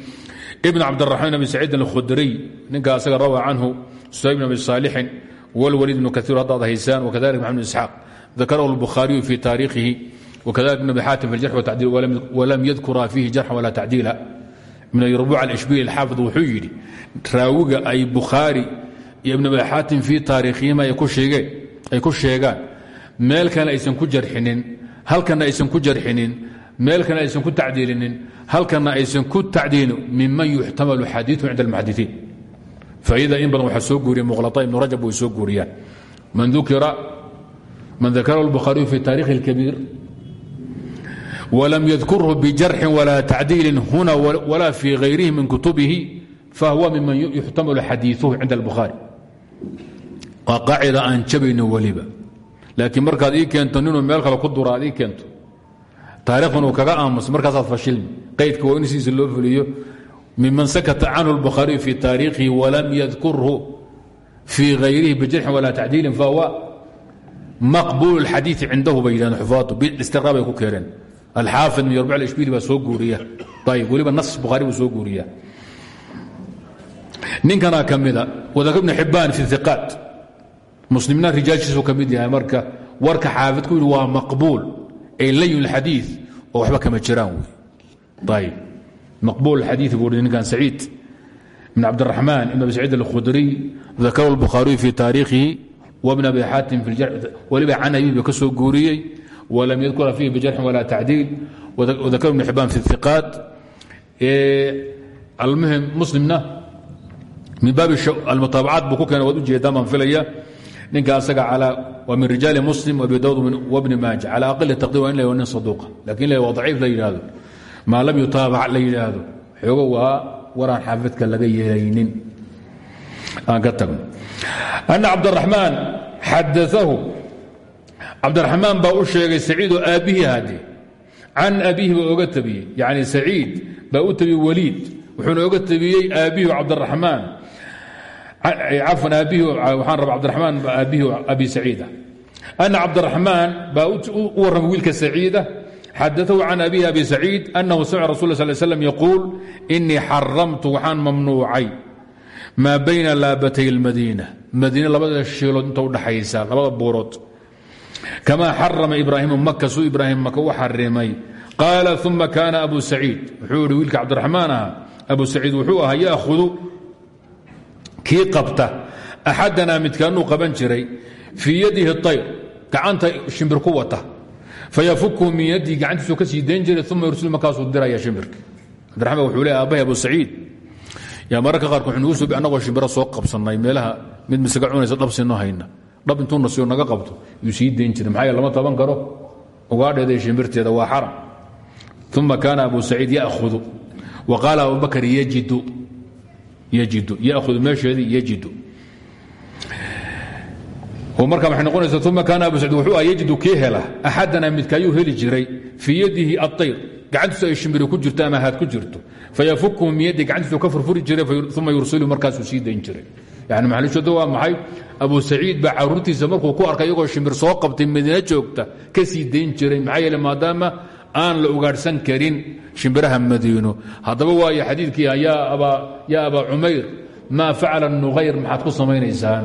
ibn cabdiraxmaan bn saciidin alkhudriy ninka asaga rawa canhu suhayb bn abi saalixin wlwaliid bn kaiir haddaad haysaan wakadalik maxamed bn isxaaq dakarahu lbukhaariyu fii taariikhihi wakadalik ibn abi xaatim fi ljarx watacdiil walam yadkuraa fiihi jarxa walaa tacdiila min ayrubuc alishbili alxaafid wuxuu yidhi raawiga ay bukhaari iyo ibn abi xaatim fii taariikhihima ay ku sheegaan meel kale aysan ku jarxinin halkana aysan ku jarxinin meel kale aysan ku tacdiilinin halkana aysan ku tacdiilin miman yuxtamalu xadiiu cinda almuxadiiin faaiida in badan waxaa soo guuriya muqhlata ibnu rajab way soo guuriyaan man dakarahu albukhaariyu fi taarikhi اlkabiir wlam yadkurhu bijarxin walaa tacdiilin huna walaa fii hayrihi min kutubihi fahuwa miman yuxtamalu xadiiuhu cinda albuhaari waa qaacida aan jabayno weliba laakiin markaad ii keento ninuu meel kale ku dura ii keento. Taarikhdan uu kaga aamusa markaasaad fashilmi. Qaydka waa in sidiisa loo fuliyo. Miman sakata canhu اlbukhaariyu fii taariikhihi walam yadkurhu fii hayrihi bijarxin walaa tacdiilin fahuwa maqbuul اxadiii cindahu bay yidhahdeen xufaatu biistira bay ku keeneen alxaafid min yorbac ishbili baa soo guuriya ayb nas bukhaari buu soo guuriya ninkanaa ka mida wadaka fi iqaat muslimna rijaajiisu ka mid yahay marka warka xaafid waa maqbuul ay layin اlxadii oo waxba kama jiraan wey ayb maqbuul xadii buu hi ninkan saciid bn cabdiraxmaan ibn abi saciid alkhudriy dakarahu اlbukhaariyu fii taariikhihi wbn abi xaatim weliba canabi ba ka soo guuriyey walam yadkura fiihi bijarxin walaa tacdiil wadakar ibn xibaan fi iqaat almuhim muslimna min baabi almutaabacaat buu ku keena waad filaya ninka asaga waa min rijaali muslim abi dawud wbni maaja. Cala aqali taqdiir waa in la nin saduuqa laakiin waa daciif la yidhaahdo. Maa lam yutaabac la yidhaahdo. Xoogo waa waraan xaafidka laga yeelaynin aan ka tagno ana cabdiraxmaan xadaahu cabdiraxmaan baa u sheegay saciidoo aabbihii hade can abiihi baa oga yani saciid baa u tabiyey waliid. Wuxuuna oga tabiyey aabbihi cafwan aabbihi waxaan raba cabdiraxmaan aabbihi abi saciida. Ana cabdiraxmaan baa u warramay wiilka saciida. Xadaahu can abihi abi saciid anahu samica rasul sal slam yaquul inii xaramtu waxaan mamnuucay maa bayna laabatay اlmadiina madiine labada shiilood inta udhaxaysa labada buurood. Kamaa xarama ibraahimu maka suu ibraahim maka u xarimay qaala uma kaana abu saciid. Wuxuu ihi wiilka cabdiraxmaan ahaa abu saciid wuxuu ahaa yaahudu kii qabta. Axadanaa midkaanuu qaban jiray fii yadihi ayr gacanta shimbir ku wata. Fayafuku min yadii gacantiisu ka sii dayn jiray uma yursil markaasuu diraya shimbirka. Cabdiramaan wuxuu le aabbahay abu saciid yaa mararka qaarkood wuxuu nugu soo annagoo shimbiro soo qabsannay meelaha mid misaga cunaysa dhab siinoo hayna. Dhab intuu nasiyo naga qabto yuu sii dayn jiray. Maxaa yeele lama taban karo. Ugaadheeda iyo shimbirteeda waa xaram. Uma kaana yajidu kii hela. Axadana midkaayuu heli jiray fii yadihi aayr gacantiisu ay shimbiri ku jirto ama haad ku jirto. Fayafukuhu min yaddi gacantiisu ka furfuri jiray uma yursilu markaasuu sii dayn jiray. Yani maxalishooda waa maxay? Abu saciid baa caruurtiisa markuu ku arkay iyagoo shimbir soo qabtay madiine joogta ka sii dayn jiray. Maxaa yeele maadaama aan la ugaadhsan karin shimbiraha madiino. Haddaba waayo xadiidkii yaa abaa cumayr maa facala nuqayr maxaad ku samaynaysaan.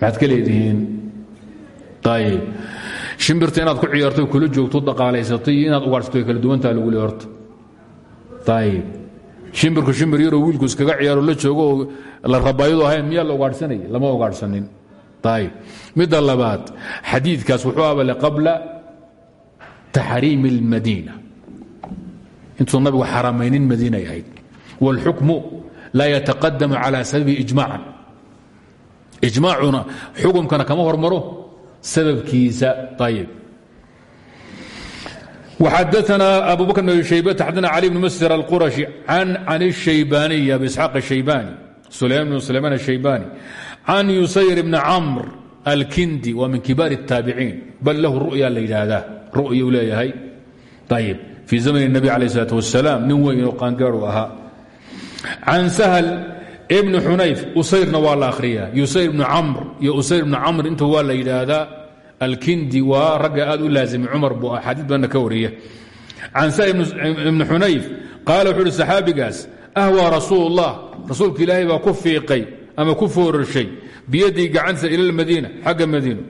Maxaad ka leedihiin. Ayb shimbirta inaad ku ciyaarto kula joogto dhaqaalaysatay inaad ugaadhsato kala duwantaa lagu le horta. Shimbirku shimbir yaroo wiilku iskaga ciyaaro la joogo oo la rabaayadu ahayn miyaa la ugaadhsanaya lama ugaadhsanin. Ayb midda labaad xadiidkaas wuxuu abale qabla taxriimi اlmadiina intuusan nabigu xaramaynin madiinay ahayd wاlxukmu laa yataqadamu calى sababi ijmaacan ijmaacuna xukumkana kama hormaro sababkiisa ayb وxadثna أbu bكر بن شhayبة xadna علي بن mسر الqرشي عن الشhaybاني أبي إسحاaq الشhaybاني سليمان بن سليمان الشhaybاني عن يusayر بن cمر الkindi waa min kibaar التاaبعين bal lahu ru'ya la yidhaahdaa ru'ya u leeyahay ayb fii zamn النبي عليه الصلاaة وaسلام nin weyn oo qaangaaru ahaa can سهل بن xunayf usayrna waa la akhriyaa yusayr بن cمr iyo usayr بن cمr inta waa la yidhaahdaa alkindi waa ragga aad u laazimay cumar buu axaadiid badanna ka wariya can sa ibni xunayf qaala wuxuu uhi saxaabigaas ahwaa rasuul اllah rasuulka ilaahay baa ku fiiqay ama ku foorarshay biyadii gacantiisa ila lmadiina xagga madiino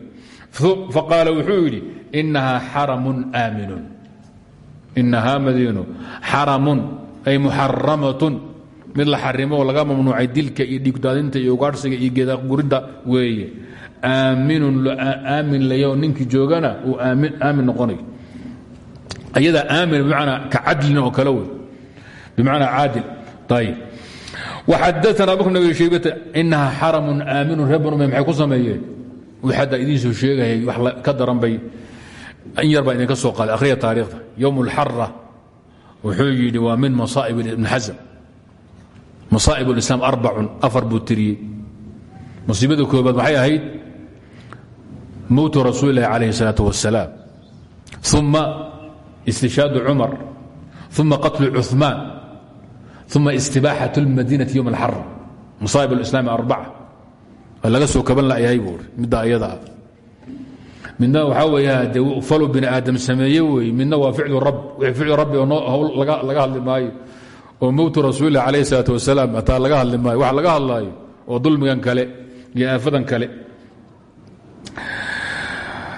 faqaala wuxuu yidhi inahaa xaramun aaminun. Inahaa madiino xaramun ay muxaramatun. Mid la xarimo oo laga mamnuucay dilka iyo dhiigdaadinta iyo ugaadhsiga iyo geedaguridda weeye. Aaminun aamin layo ninkii joogana uu aamin noqonayo ayadaa aamin bimacnaa ka cadlin oo kale wey bimacnaa caadil. Ayib waxadaana abubakr nabi shaybata inahaa xaramun aaminun. Reer banu maxay ku sameeyeen wii hadda idiin soo sheegayay wax ka daran bay in yar baa idinka soo qaaday akhriya taariikhda yowm اlxara wuxuu yidhi waa min masaa'ib ibn xasm masaa'ib اlislaam arbacun afar buu tiriyey musiibada koobaad maxay ahayd mowtu rasuuli اlahi calayh الsalaaة wasalaam uma istishhaadu cumar uma qatlu cuثmaan uma istibaaxaة اlmadinati ywm اlxar masaa'ib اlislaam arbaca waa laga soo kaban layahay buu midda ayadaa ah. midna waxaa weya dee falu bini aadam sameeye wey midna waa ficlu rab ficlu rabbi oo hawl laga hadli oo mowtu rasuulilah calayh isalaatu wasalaam hataa laga hadli wax laga hadlaayo oo dulmigan kale iyo aafadan kale.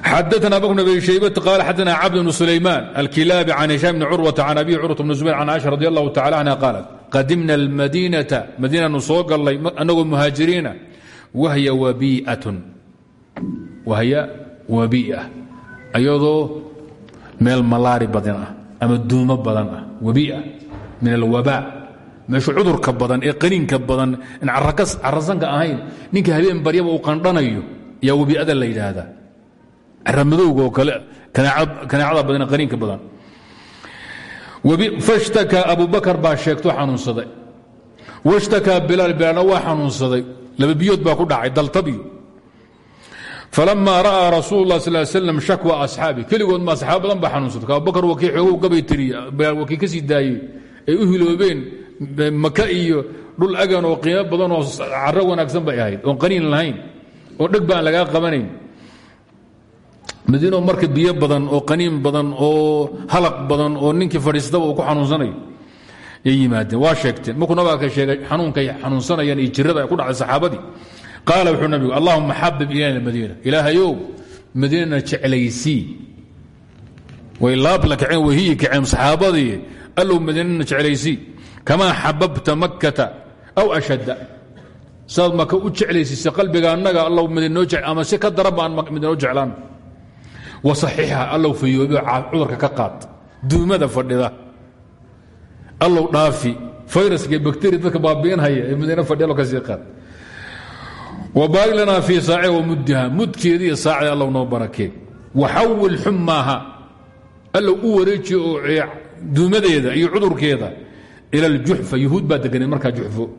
Xadana abubakr abi shaybat qaal xadana cabd bnu sulaymaan alkilaabi can hishaam bni curwata can abihi curwata bni zubayr can caaisha radi allahu tacala anha qaalat qadimna almadiinata madiinanu soo gallay anagoo muhaajiriina wahya wabii'atun wahya wabii'a iyadoo meel malaari badan ah ama duumo badan ah. Webi ah min alwabaa meeshu cudurka badan ee qaniinka badan in carasanka ahayn ninka habeen baryaba uu qandhanayo yaa webiada la yidhaahdaa. Caramadowga oo kale kanaacada badan ee qaniinka badan. Fashtakaa abubakar baa sheegto xanuunsaday washtakaa bilaal bilaalna waa xanuunsaday. Laba biyood baa ku dhacay daltabiyo falamaa ra'aa rasuul lah sal slam shakwa asxaabi. Keligood ma asxaab badan baa abubakar waa kii gabay tiriye bilaal waa kii ka ay u hiloobeen maka iyo agan oo qiimo badan oo caro wanaagsan bay ahayd oon qaniin lahayn oo dheg baan lagaa qabanayn. Madiino marka biyo badan oo qaniin badan oo halaq badan oo ninkii fadhiistaba uu ku xanuunsanayo yay yimaadeen. Waa sheegteen markuu nabaga sheegay xanuunkay xanuunsanayaan iyo jirada ay ku dhacday saxaabadii qaala wuxuu nabigu allahuma xabib ilayna madiina. Ilaahayow madiinana jeclaysii way laabla kaceen way hiyi kaceen saxaabadii allow madiinana jeclaysii kamaa xababta makkata aw ashadda. Saad maka u jeclaysiisa qalbiga annaga allow madiinoo ama si ka daran baan madiinoo jeclaan. Wasaxiixa allow fayoobiyo cudurka ka qaad. Duumada fadhida allow dhaafi fayraska bakteriya dadka baabiinhaya ee madiina fadhi allow ka sii qaad. Wabaarik lanaa fii saaci wa muddiha mudkeeda iyo saacda allow noo barakee waxawil xumaaha allow u wareeji oo duumadeeda iyo cudurkeeda ila aljuxfa yuhuud baa deganayd markaa juxfo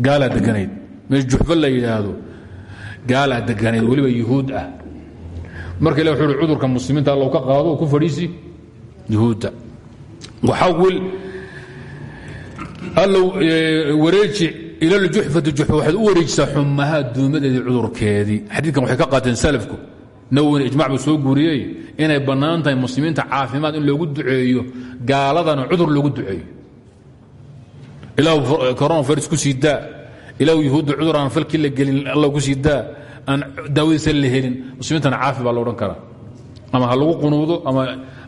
gaalaa deganayd. Meesh juxfo la yidhaahdo gaalaa deganayd weliba yuhuud ah. Marka ilah wuxuu uhi cudurka muslimiinta allow ka qaado ku fadhiisi yuhuudda. Waxawil allow wareeji ila ljuxfati juxfa waxaad u wareejisaa xumahaa duumadeedii cudurkeedii. Xadiidkan waxay ka qaateen salafku nawowina ijmac soo guuriyey inay bannaan tahay muslimiinta caafimaad in loogu duceeyo gaaladana cudur loogu duceeyo. Ilaahu corona virus ku sii daa. Ilaahu cudur aan falkii la gelin alla ku sii daa. Aan daawadiisa la helin. Muslimiintana caafi baa loodhan karaa. Ama ha lagu qunuudo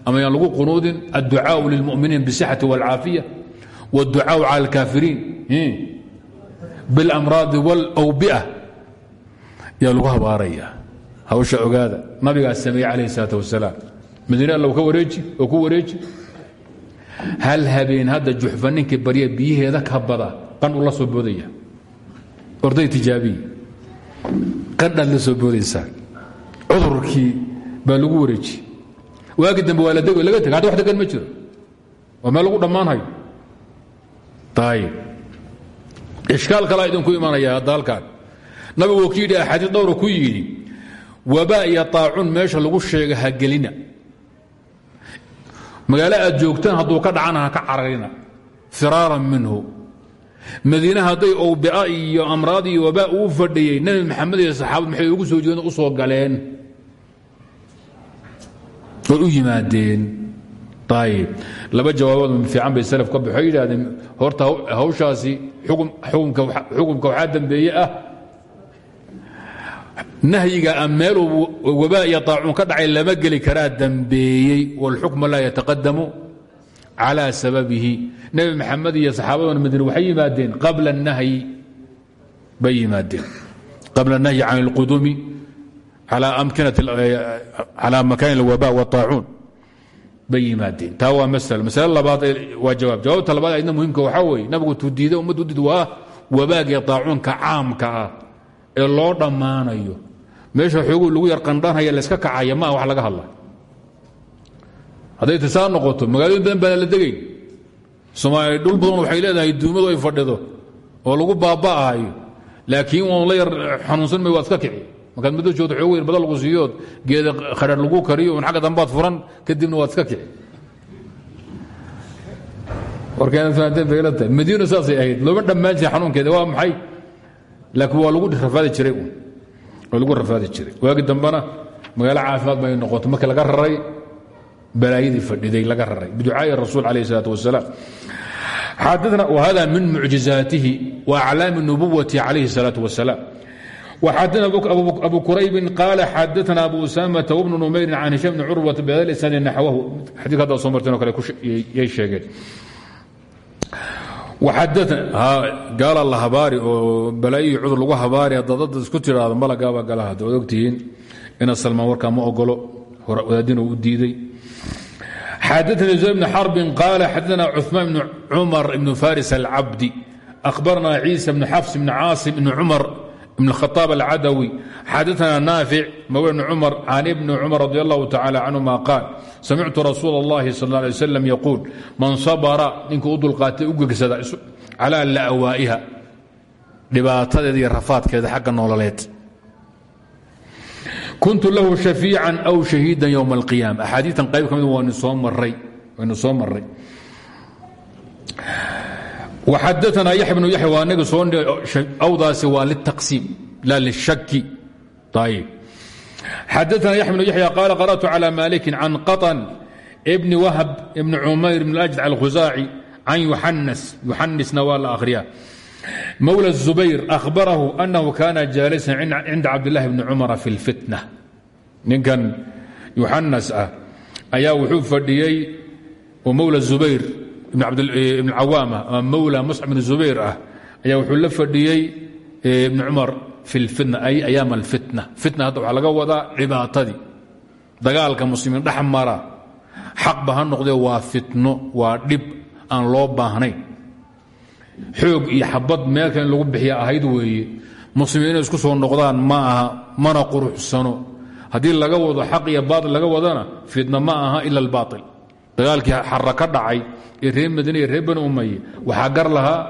ama yaan lagu qunuudin adducaau lilmuminiin bisixati wاlcaafiya wاdducaau cala alkaafiriin biاlamraadi wاlawbi'a yaa lagu habaaraya hawsha ogaada nabigaa sameeyey calayh الsalaat wasalaam madiine allow ka wareeji oo ku wareeji hal habeen hadda juxfa ninkii barya biyaheeda ka bada qan uu la soo boodaya orday tijaabiya qandhaad la soo boodaysaa cudurkii baa lagu wareeji waagi dambe waa la dego laga tega hadda wax degan ma jiro waa meel lagu dhammaanhayo ayib ishkaal kalaa idinku imanaya hadda halkaan nabigu wuu ku yidhi axaadiis dhowra ku yidhi wabaa iyo taacun meesha lagu sheega ha gelina magaalo aad joogtaan hadduu ka dhacana ha ka cararina firaaran minhu madiine hadday owbia iyo amraad iyo wabaa uu fadhiyey nebi maxamed iyo saxaabad maxay ugu soo jeedeen u galeen way u yimaadeen laba jawaabood fiican bay salaf ka baxo waxay yidhahdeen horta hawshaasi xukumka waxaa dambeeye ah nahyiga a meeluu wabaa iyo taacuun ka dhacay lama geli karaa dambeeyey wاlxukmu laa yataqadamu calى sababihi nebi maxamed iyo saxaabaduna madiine waxay yimaadeen qabla الnahyi bay yimaadeen qabla الnahyi can اlqudumi calى makan اlwaba wالطaacuun bay yimaadeen taa waa masl masale labaad waa jawaab. Jawaabta labaad aydna muhimka waxaa weeye nabigu tuu diiday ummaddu diid waa wabaagii طaacuunka caamka ah ee loo dhammaanayo. Meesha xooguu lagu yar qandhanhaya layska kacaya maa wax laga hadla hadday tisaa noqoto magaalooyin badan baan la degayn soomaaliya dhul badan waxay leedahay duumadu ay fadhido oo lagu baaba'ahayo laakiin waan la yar xanuunsan may waad iska kici markaad muddo joogto xoogu yar badan lagu siiyood geeda khadhaar lagu kariyo un xagga dambaad furan kadibna waad iska kici warkeenad fahanteen bay ila tahay madiina saasay ahayd looma dhammaan jiray xanuunkeeda waa maxay laakiin waa lagu rafaadi jiray un waa lagu rafaadi jiray waagi dambena magaalo caafimaad bay noqoto markii laga raray balaayadii fadhiday laga raray biducaai rasuul alayh الsalaaة wasalaam xadana whada min mucjizaatihi waaclaami nubuwati calayhi الsalaaة wasalaam وxadana abu quraybin qaala xadaana abu usamata wbnu numayrin can hisham bni curwata bhada isnaadi naxwahu xadika hadda soo marteen o kale yay sheegeen gaala la habaari oo balaayihi cudur lagu habaari haddaad dadda isku tidhaado malagaaba gala hadda waad ogtihiin ina salmaan warkaa ma ogolo wadaadina u diiday xadaثna زهير بن xرب قال xadaثna cثمان بن cمر بن فاriس الcabdi أخbarna عيسى بن xفs بن cاaصم بن cمر بن الخطاب الcadوي xadaثna ناaفع mw بن cمر عن بن cمر رضي الله تعالى عنهma قاaل samictu rasuul الlahi صلى اه عليه وسلم يقول man صبra ninka u dulqaatay u gegsada calى la'waaئiha dhibaatadeeda iyo rafaadkeeda xagga noololeed kuntu lahu shafiican aw shahiidan ywma اlqiyaama axaadiitan qayb ka mid waynu soo maray waxadaanaa yaxya bnu yaxya waa naga soo awdaasi waa litaqsiim la lishaki ayb xadaana yaxya bnu yaxya qaala qarأtu calى maliki can qaطn bni wahb bni cumayr bn اlأjd alkhusaaci can yuxanas yuxanisna waa la akhriya mولى الزbayr أhbarahu أnhu kana jaalisan cinda cabdالlahi bni cumara fi اlfitnة ninkan yuxanas ah ayaa wuxuu fadhiyey oo mowla zubayr ibn cawaama ama mowla muscab bn zubayr ah ayaa wuxuu la fadhiyey ibn cumar fi اlfitna ay ayaam اlfitna fitna. Hadda waxaa laga wadaa dhibaatadii dagaalka muslimiin dhex mara. Xaqba ha waa fitno waa dhib aan loo baahnayn. Xoog iyo xabad meelka lagu bixiya ahayd weeye. Muslimiin isku soo noqdaan ma aha mana quruxsano. Haddii laga wado xaq iyo baail laga wadana fitna ma aha ila albaail dagaalkii xara ka dhacay ee reer madiina iyo reer bani umaye waxaa gar lahaa.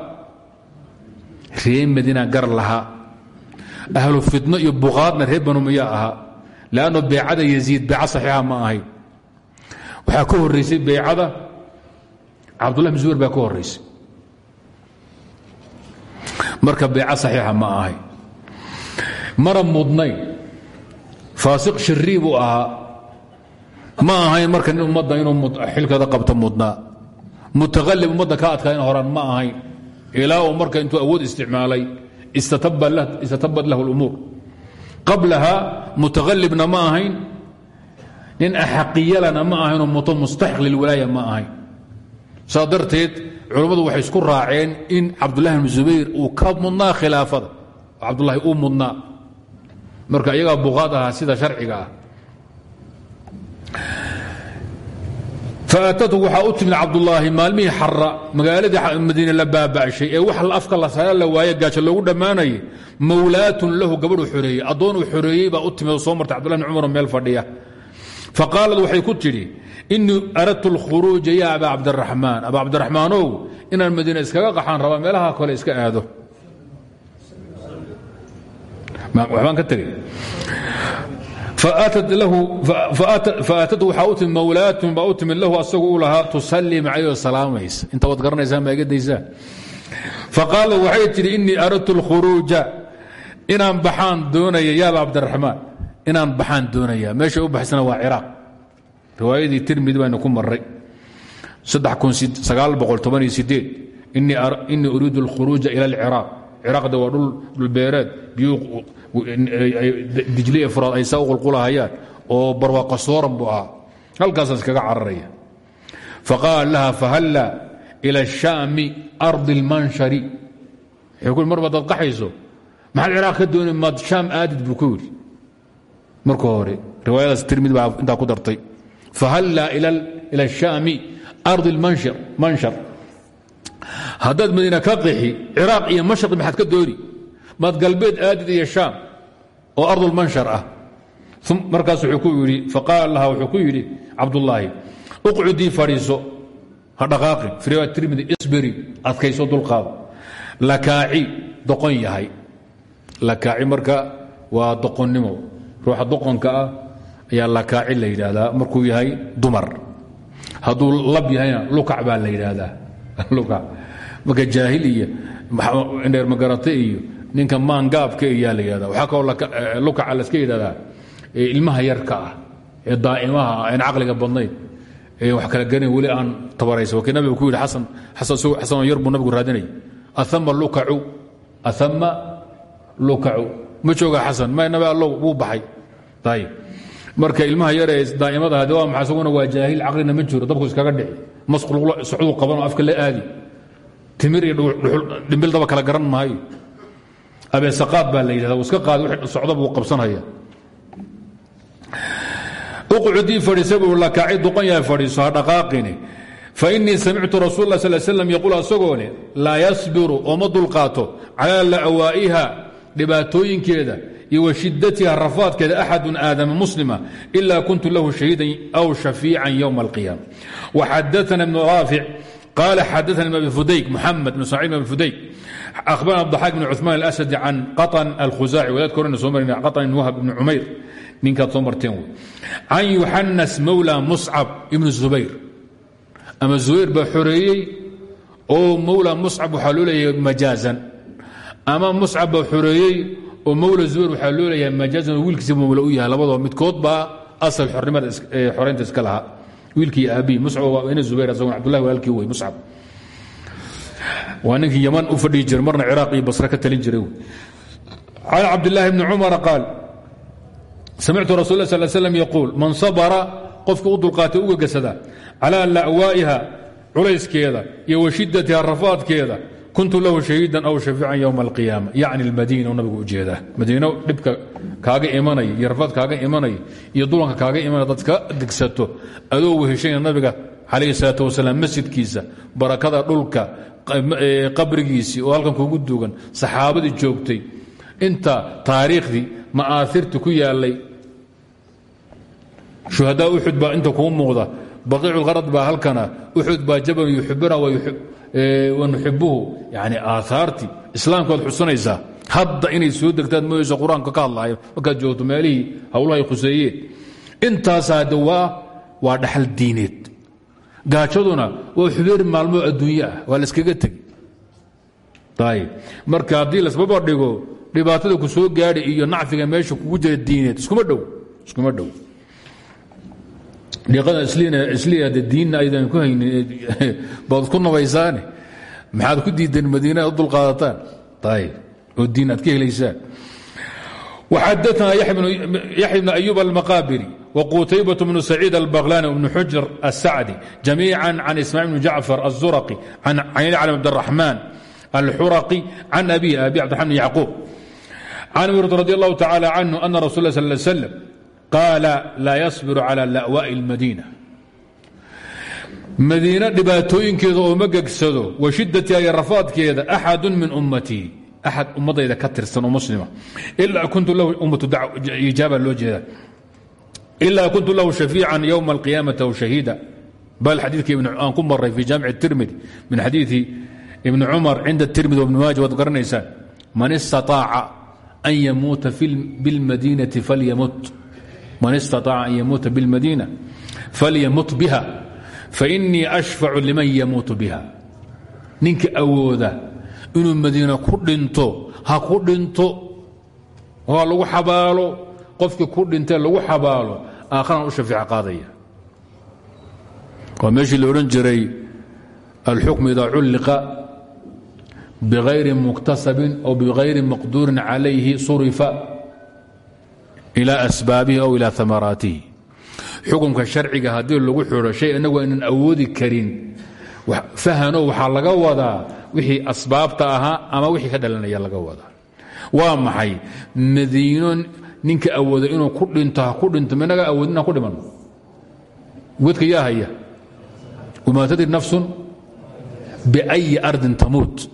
Reer madiina gar lahaa. Ahlu fitno iyo buqaadna reer bani umaye ahaa leanno beecada yaziid beeca saxiixa ma ahayn waxaa ka horeysay beecada cabdullah bin zubayr baa ka marka beeca saxiixa ma ahay. Mana mudnayn faasiq shirii buu ahaa ma ahayn marka nin ummadda inuu xilkada qabto mudnaa mutaqalib ummadda ka adkaa in horan ma ahayn ilaa uu marka intuu awood isticmaalay istatabad lahu اlumuur qablaha mutaqalibna ma ahayn nin axaqiyalana ma ahaynoo mustaxiq lilwalaaya ma ahayn saa darteed culammadu waxay isku raaceen in cabdulahi bn zubayr uu ka mudnaa khilaafada. Cabdulahi uu mudnaa. Marka iyagaa buqaad ahaa sida sharciga ah faatatu waxaa u timid cabdulaahi maalmihii xara magaaladii madiine la baaba'shay ee wax afka la saara la waaye gaajo loogu dhammaanayay mawlaatun lahu gabadhuu xoreeyey addoon uu xoreeyey baa u timid oo soo martay cbdullahi bn cumar meel fadhiya. Faqaalad waxay ku tidhi inii aradtu اlkhuruuja ya aba cabdiraxmaan aba cabdiraxmaanow inaan madiine iskaga qaxaan rabaa meelaha kale iska aado faatad waxaa u timid mawlaatun baa u timid lahu asagu u lahaa tusallii macayoo salaamaysa inta waad garanaysaa maegadaysaan faqaala waxay tidhi innii aradtu lkhuruuja inaan baxaan doonaya yaaba cabdiraxmaan inaan baxaan doonaya meeshay u baxsana waa ciraaq riwaayadii tirmidi baynu ku maray innii uriidu اlkhuruuja ila alciraaq ciraaqda waa dhulbeereed biyuu dijle raad ay saa u qulqulahayaan oo barwaaqa sooran buu ahaa. Halkaasaa iskaga cararaya. Faqaala laha fahalla ila shaami ardi اlmanshari wuxuu mar baad adqaxayso maxaad ciraaq ka dooni maad shaam aadid buu ku yidhi. Hore riwaayadaas tirmid baa intaa ku dartay. Fahalla ila shaami ardi اlmanshar haddaad madiina ka qixi ciraaq iyo mashar maxaad ka dooni maad galbeed aadid iyo shaam oo ardulmanshar ah. Markaas wuxuu ku yidhi faqaala laha wuxuu ku yidhi cabdullaahi uqcudii fadhiiso ha dhaqaaqi. Tirmidi isbiri adkayso dulqaado. Lakaaci doqon yahay. Lakaaci marka waa doqonnimo. Ruuxa doqonka ah ayaa lakaaci la yidhaahdaa markuu yahay dumar. Hadduu lab yahayna lukac baa la yidhaahdaa. Lukac. Marka jaahil iyo dheer magarate iyo ninka maangaabka iyaa la yidhahda waxaa kaloo lukaca laska yidhahdaa ilmaha yarka ah ee daa'imaha ah aan caqliga badnayn. Ee wax kala garanay weli aan tabaraysa. Wakii nabiga ku yidhi xasan xasanoo yar buu nabigu raadinay aama lukacu. Aama lukacu. Ma jooga xasan ma nabi allow wuu baxay. Ayib marka ilmaha yar ee daa'imada hade waa maxay isaguna waa jaahil caqlina ma jiro dabku iskaga dhici. Masqul socduu qabanoo afka la aadi. Timir iyo dhimbil daba kala garan maayo abeesaqaad baa la yidhahda iska qaad wixii socda buu qabsanaya. Uqcudii fadhiisa buu lakaaci duqan yahay fadhiiso ha dhaqaaqini. Fainii samictu rasul la sal slam yaquul asagoo leh laa yasbiru ooma dulqaato calaa la'waa'iha iyo wa shidatiha rafaadkeeda axadun aadama muslima ila kuntu lahu shahiidan aw shafiican ywma alqiyaama. Waxadaana ibnu raafic qaala xadaana ibn abi fudayk muxamed bn saciid bn abi fudayk أخبرنا الضحاك بن عثمان الأسدي عن قطن الخزاعي wadaadka horena soo marina qaطن بن whب بن cumayr ninkaad soo marteen wey can yuxanas mawlى muscab ibn zubayr ama zubayr baa xoreeyey oo mawlى muscab waxaa loo leeyahay majaazan ama muscab baa xoreeyey oo mawla zubayr waxaa loo leeyahay majaazan oo wiilkiisa mawla u yahay labadoo midkood baa asal xornimada xoreynta iska lahaa wiilkii aabihi muscab waa ina zubayr asagoo cabdullahi walaalkii wey muscab. Waa ninkii yaman u fadhihi jiray marna ciraaq iyo basre ka talin jiray. Can cabdillaahi bni cumara qaal samictu rasul la sal slam yaquul man sabara qofka u dulqaatay uga gasada calaa la'waa'iha culayskeeda iyo wa rafaadkeeda kuntu lahu shahiidan aw shafiican ywma alqiyaama. Yacni almadiina u nabigu u jeedaa madiino dhibka kaaga imanaya iyo rafaad kaaga imanaya iyo dulanka kaaga imanaya dad ka digsato. Adoo weheshaya nabiga calayhi salaat wasalaam masjidkiisa barakada dhulka qabrigiisii oo halkan kugu duugan saxaabadii joogtay. Inta taariikhdii ma'aairti ku yaalay shuhadaa uxud baa inta kuu muuqda. Baqiiculkarad baa halkana uxud baa jaban yuxibuna wanuxibuhu yani aaaartii islaamkaad xusanaysaa. Hadda inay soo degtaad mooyeyso qur'aanka ka hadlaayo markaad joogto meelihii hawlaha ay khuseeyeen intaasa hadde waa dhaxal diineed. Gaajaduna waa xubeer maalmoo adduunye ah waa layskaga tegi. Ayb marka haddii iyo nacfiga meesha kugu jira diineed iskuma dhow iskuma dhow dhiiqada isliya de diinna aydan ku haynin baad ku nabaysaane maxaad ku diideen madiina ad u dulqaadataan ayb oo diin aad ka helaysaan وxadثna yaحya بن أyuب المقاbري وqتyبة بن سعيid البغلاني وبن xجر السعدي جميعا عن إسماعيل بن جعفر الزرقي عن علم بد الرحمن الxرقي عن أbي أbي cبدالرحمن بن يعقوب عن أبي رضي الله تعالى عنه أن رsuل qaala laa yasbiru calى la'waa'i اlmadiina madiine dhibaatooyinkeeda ooma gegsado wa shiddatiha iyo rafaadkeeda axadu min ummatii axad ummadayda ka tirsan oo muslima ilaa kuntu lahu ummatu ijaaba loo jeeda ilaa kuntu lahu shafiican yowma alqiyaamati aw shahiida bal xadiidka aan ku maray fi jaamic tirmidi min xadiidi ibni cumar cinda tirmidi wabni maaja waad garanaysaan man istataaca an yamuuta bilmadiinati falyamut man istaaaca an yamuuta bilmadiina falyamut biha fainii ashfacu liman yamuutu biha. Ninka awooda inuu madiina ku dhinto ha ku dhinto waa lagu xabaalo qofkii ku dhintee lagu xabaalo aakharana u shafeec qaadaya. Waa meeshii la odhan jiray alxukm idaa culliqa bغayri muktasabin aw bغayri maqduurin calayhi surifa ilaa asbaabihi aw ilaa amaraatihi xukumka sharciga haddii lagu xidho shay inagu awoodi karin fahano waxaa laga wadaa wixii asbaabta ahaa ama wixii ka dhalanaya laga wadaa. Waa maxay? Madiino ninka awooda inuu ku dhinto ku dhinto minaga awoodin ku dhimanno godka yaa haya. Wamaa tadri nafsun biayi ardin tamuut.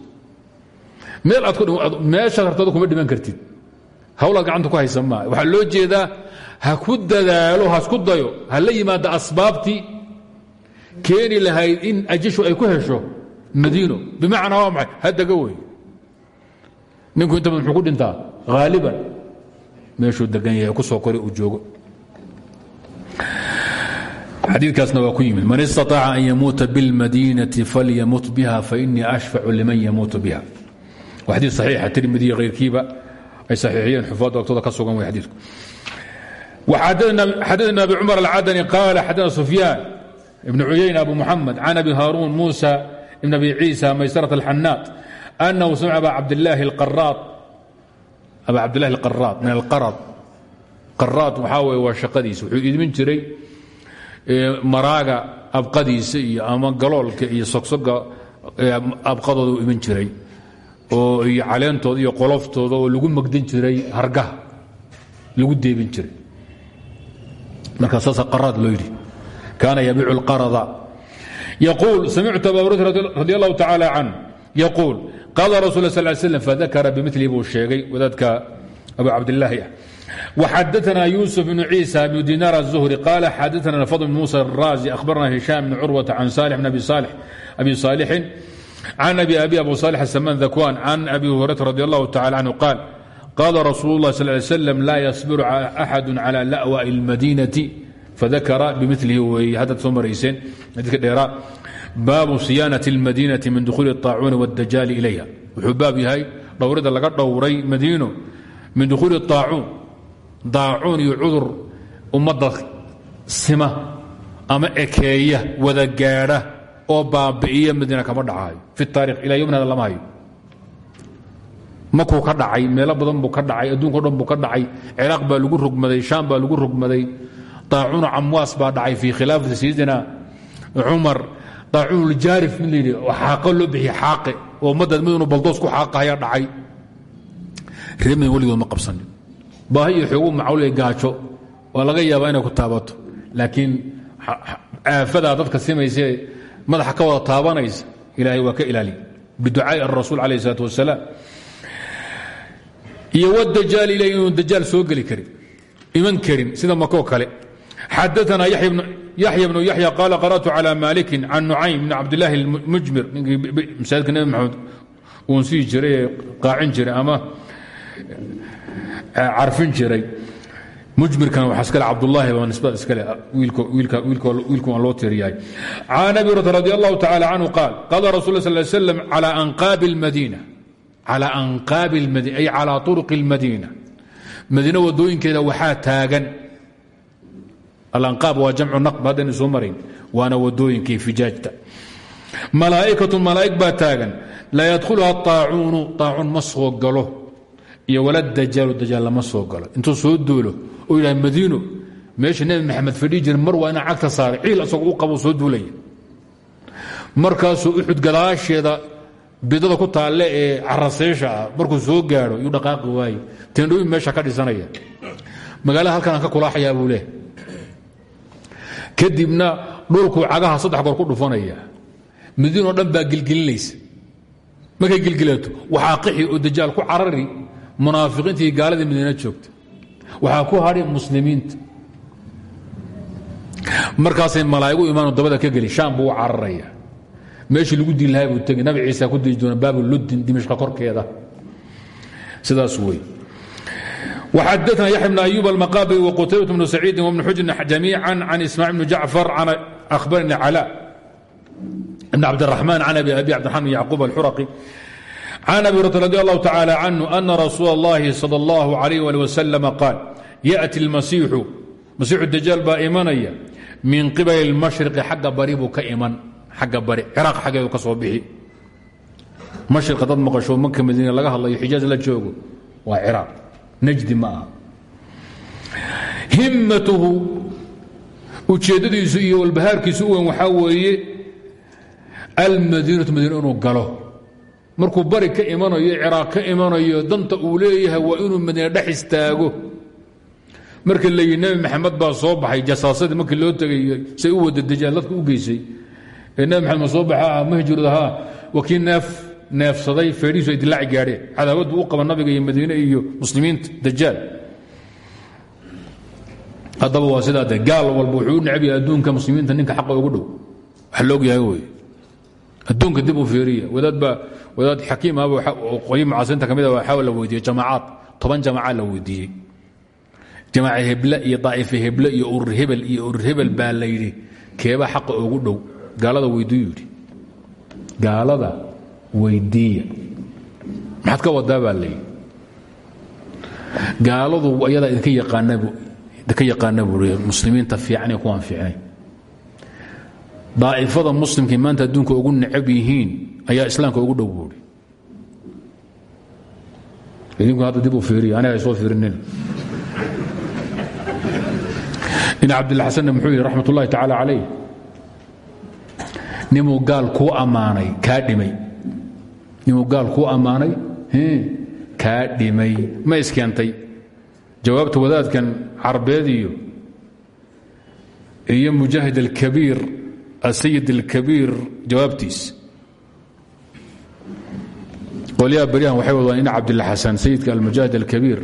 Meel aad meeshaad hartada kuma dhiman kartid hawlaad gacanta ku haysa maa waxaa loo jeedaa ha ku dadaalo hasku dayo ha la yimaada asbaabtii keeni lahayd in ajashu ay ku hesho madiino. Bimacnaa waa maxay? Haddaga wey. Ninku inta muxuu ku dhintaa haaliban meeshuu degan yahay ku soo kori uu joogo. Xadiikaasna waa ku yimid man istaطaaca an yamuuta biاlmadiinati falyamut biha fainii ashfacu liman yamuutu biha. Waa xadii saxiixa tirmidiya hayrkiiba ay saxiixiyeen xufaadda agtooda ka sugan wey xadiidku. Xadana abi cumar alcadani qaala xadana sufyaan ibn cuyayna abu muxamed can abi haaruun muusa ibn abi ciisa maysarat alxanaad anahu samica aba cabdilaahi alqaraad min alqarad. Qaraad waxaa weye waa shaqadiisa wuxuu idmin jiray maraaga abqadiisa ama galoolka iyo sogsoga abqadooda u jiray oo iyo caleentooda iyo qoloftooda oo lagu magdin jiray hargaha lagu deebin jiray markaa saasa qaraad loo yidhi kaana yabiicu اlqarada yaquul samictu aba hurayra radi allahu tacaala can yaquul qaala rasul sal slam fadakara bimilihi buu sheegay wadaadka abu cabdilaahi ah وxadثna يوسف بن عيسى بن دينار الزهري قال xadثna الفضل بن موسى الرازي أخبرنا هشام بن عروة عن صالح بن أبي صالح, أبي صالح عن أبي أبي أبو صالح السمان ذكوان عن أبي هريرة رضي الله تعالى عنه قال قال رسول الله صلى الله عليه وسلم لا يصبر أحد على لأوى المدينة فذكر بمثله هذا سمريسين dheeraa baabu صiyaanaة الmadينة min dخuuل الطاacuuni والdajaal إlayha wuxuu baab yahay dhowrida laga dhowray madiino min dukhuuli الطaacuun daacuun iyo cudur ummadda sima ama ekeeya wada gaadha oo baabi'iya madiina kama dhacayo fi taarikh ilaa yomn hada lama hayo makuu ka dhacay meelo badan buu ka dhacay adduunko dhan buu ka dhacay ciraaq baa lagu rogmaday shaam baa lagu rogmaday daacuun camwaas baa dhacay fii khilaafati sayidina cumar. Daacuunuljaarif mid layidhi xaaqo loo bixiye xaaqe. Oo ummaddaad mid inuu baldoos ku xaaqahayaa dhacay. Reemin weligood ma qabsanin baahi iyo xoogu macawliya gaajo waa laga yaabaa inay ku taabato. Laakiin aafadaa dadka simaysee madaxa ka wada taabanaysa ilaahay waa ka ilaaliya biducaai arasuul calayh isalaat wasalaam iyo wdajaal ilahy inuu soo geli karin iman karin sida makoo kale. Xadaana yaxya bnu yaxya qaala qara'tu calى malikin can nucaym bn cabdilaahi اlmujmir ninkii masaajidka nebi maxamed jiray ee jiray ama carfin jiray mujmirkana waxaa iskale cabdulaahi baa nisbada iskale wiilku aan loo tiiriyahay can abi hurata radi allahu tacala canhu qaal qada rasul lla sal slam calaa anqaabi almadiina calaa anqaabi almadiina ay calaa turuqi almadiina madiina waddooyinkeeda waxaa taagan. Alanqaab waa jamcu naqb haddayna soo marin. Waana waddooyinkii fijaajta. Malaa'ikatun malaa'ig baa taagan. La yadkhuluha aacuunu aacuun ma soo galo iyo wala dajaalu dajaal lama soo galo. Intuu soo duulo oo yidhaha madiino meesha nebi maxamed fadhii jira mar waa inaa cagta saaray ciil asagoo u qabo soo duulaya markaasuu uxud gadaasheeda bidada ku taalle ee caraseesha ah soo gaadho yuu dhaqaaqi waaye teendhooyin meesha ka dhisanaya. Magaalada halkan aan ka kulaaxayaa buu leh kadibna dhulkuu cagaha saddex goor ku dhufanaya. Madiinoo dhan baa gilgelinaysa markay gilgilato waxaa qixi oo dajaal ku carari munaafiqiintii gaaladii madiina joogta waxaa ku hadhi muslimiinta markaasay malaa'igu imaanu dabada ka geli shaam buu u cararaya meeshii lagu dili lahaa buu tegi nabi ciisa ku dili doona baabu luddin dimishqa korkeeda sidaas wey وxadثna yaحya بن أyuب الmقاbri وqتyبة بن سacيidi وبن xujr جamيعا عن إسmاعيل بن جعفر عن أخبرني علاء بن عبدالرحمن عن أبي أبي عبدالرحمن بن يعقوب الxرقي عن أبي هريرة رضي الله تعالى عنه أن رsuuل اللhi صلى الله عليه ولي وسلم قال يأتي المسيح مسيح الدجاal baa imanaya min qibل المشhرقi xagga bari buu ka iman xagga bari cراaq xaggeedu ka soo bixi mashriqa dad maqشho maka madiina laga hadlayo xijaaz la joogo waa cراaq najdi ma aha himmatuhu ujeeddadiisu iyo walbahaarkiisu u weyn waxaa weeye almadiinatu madiina inuu galo markuu bari ka imanayo ciraaq ka imanayo danta uu leeyahay waa inuu madiine dhex istaago. Marka la yidhi nebi maxamed baa soo baxay jasaasadii markii loo tegay say u wada dejaan dadka u geysay. Ee maxamed ma soo baxa ma hijrooda haa waa kii neef neefsaday feedhiisu ay gaadheen cadaawad buu u nabiga iyo madiine iyo muslimiinta dajaal haddaba waa sidaa de gaal walba wuxuu u adduunka muslimiinta ninka xaqa ugu dhow. Wax loog yahay wey adduunka dib u fiiriya. Wadaad baa wadaad xakiim ahba qolyi mucaasiriinta ka mid a waxaa la weydiiyey jamaacaad toban jamaacaad la weydiiyey. Jamaaca heble iyo daa'ife heble iyo urur hebel iyo urur hebel baa la yidhi keebaa xaqa ugu dhow. Gaalada weydiiyu gaalada weydiiya. Maxaad ka wadaa baa layidhi gaaladu ayadaa idinka yaqaana buuri muslimiinta fiican iyo kuwaan fiicnay daa'ifada muslimkay maanta adduunka ugu necab yihiin ayaa islaamka ugu dhow idinku hadda dib u fiiriya aniga soo fiirinin. Nin cabdilla xasanna muxuu yidhi raxmat ullahi tacaala calayh. Nimuu gaal kuu ammaanay kaa dhimay. Nimuu gaal kuu ammaanay dhimay. Ma iskeentay jawaabta wadaadkan carbeed iyo iyo mujaahid alkabiir asayid alkabiir jawaabtiis qolyaha beryahan waxay wadaan in cabdilla xasan sayidka almujaahid alkabiir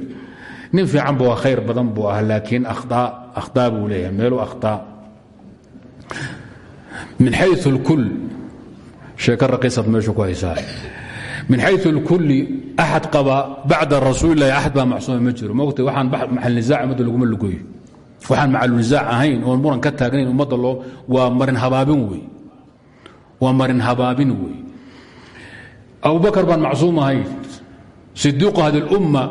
nin fiican bu khayr badan buu ah laakiin akhtaa buu leeyahay meelu akhtaa min xayu اlkul sheeko raqiisad meesha ku haysaa min xayu اlkulli axad qaba bacda rasuulilahi axad baa macsuuma ma jiro mogta waxaan maxalnisaac ummadda laguma lugoyo waxaan macalnisaac ahayn oon muran ka taagnayn ummadda loo waa marin habaabin wey waa marin habaabin wey abubakar baan macsuum ahayn sidiiqu hadi اlumma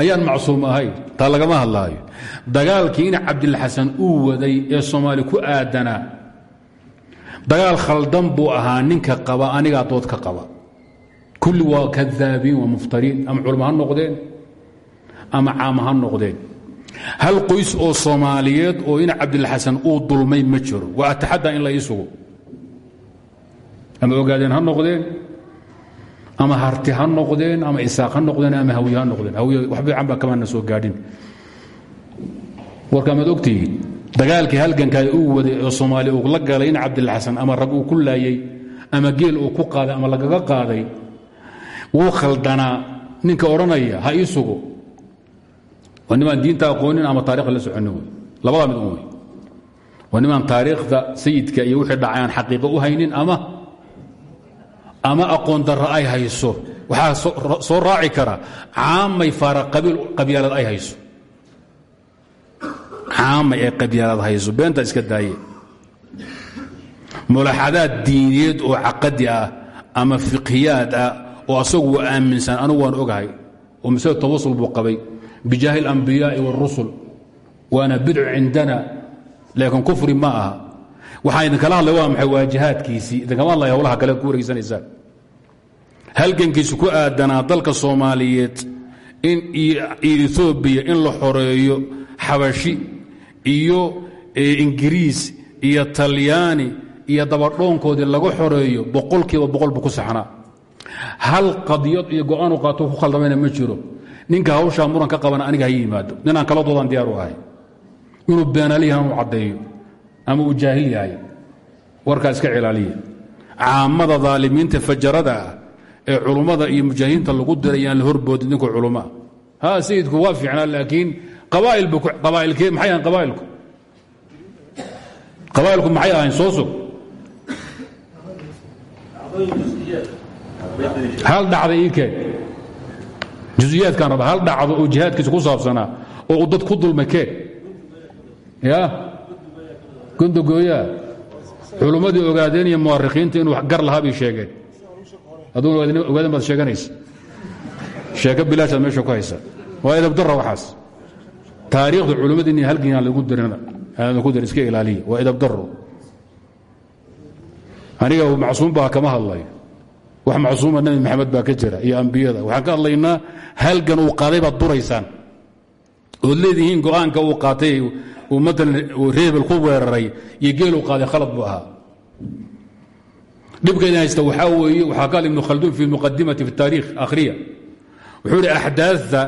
ayaan macsuum ahayn taa lagama hadlaayo. Dagaalkii in cabdilxasan uu waday ee soomaali ku aadanaa dagaal khaldan buu ahaa ninka qaba anigaa dood qaba. Kulli waa kadaabiin waa muftariin ama culamo ha noqdeen ama caama ha noqdeen hal qoys oo soomaaliyeed oo in cabdilxasan uu dulmay ma jiro. Waa ataxaddaa in la ii sugo. Ama ogaadeen ha noqdeen ama harti ha noqdeen ama isaaq ha noqdeen ama hawiye ha noqdeen. Hawiye waxba canba kamaana soo gaadhin. Warka amaad ogtihiin dagaalkii halgankaa uu waday oo soomaali uu la galay in cabdilxasan ama rag uu ku laayey ama geel uu ku qaaday ama lagaga qaaday wuu khaldanaa ninka odhanaya ha ii sugo waa nimaan diinta aqoonin ama taarikhda la soconin wey mid un wey waa nimaan taariikhda sayidka iyo wixii dhacay aan xaqiiqo u haynin ama aqoon darro ay hayso. Waxaa soo raaci kara caamay faara qabyaalad ay hayso. Caamay ay hayso. Beenta iska daaye. Mulaxadaad diiniyeed oo caqadi ah ama fiqhiyaad ah oo asagu aaminsan anugu waan ogahay. Oo masale tawasul buu qabay bijaahi اlambiyaai wاrusul waana bidcu cindana laakiin kufri ma aha waxaan idinkala hadlay waa maxay waa jihaadkiisii idinkama hadlay hawlaha kale ku wareegsanaysaan halgankiisu ku aadanaa dalka soomaaliyeed in etoobiya in la xoreeyo xabashi iyo ingiriis iyo talyaani iyo dabadhoonkoodii laga xoreeyo boqolkiiba boqol buu ku saxnaa hal qadiyad iyo go'aanu qaato ku khaldamayna ma jiro ninka hawshaa muran ka qabana aniga ha yimaado. Ninaan kala doodaan diyaar u ahay. Inuu beenaliyahan u caddeeyo. Ama uu jaahil yahay. Warkaa iska cilaaliya caamada daalimiinta fajarada ah ee culummada iyo mujaahidiinta lagu diray yaan la horboodin ninku culummaa ha sayidku waa fiicnaa laakiin qabaa'ilbu qabaa'ilkee maxay ahayn qabaa'ilku? Qabaa'ilku maxay ahayn soo hal dhacda ii keen juزiyaadkan raba hal dhacdo oo jihaadkiisa ku saabsanaa oo dad ku dulmay keen ya? Gundogooyaa culummadii ogaadeen iyo muwarikiinta inuu gar lahaa bay sheegeen hadduu ogaaden baad sheeganaysa. Sheeko bilaashaad meesha ku haysa. Waa edabdara waxaas. Taariikhda culummadii halgiina lagu dirin ku dirin iska ilaaliya. Waa edabdaro aniga macsuum baa kama hadlayo wax macsuuma nabi maxamed baa ka jira iyo ambiyada. Waxaan ka hadlaynaa halgan uu qaaday baad duraysaan. Ood leedihiin go'aanka uu qaatay uu maalan reebel ku weeraray iyo geel uu qaaday khalad buu ahaa. Dhibka idin haysta waxaa weeye waxaa ka hadla ibnu fi muqadimati fi taariikh akhriya. Wuxuu idhi axdaadta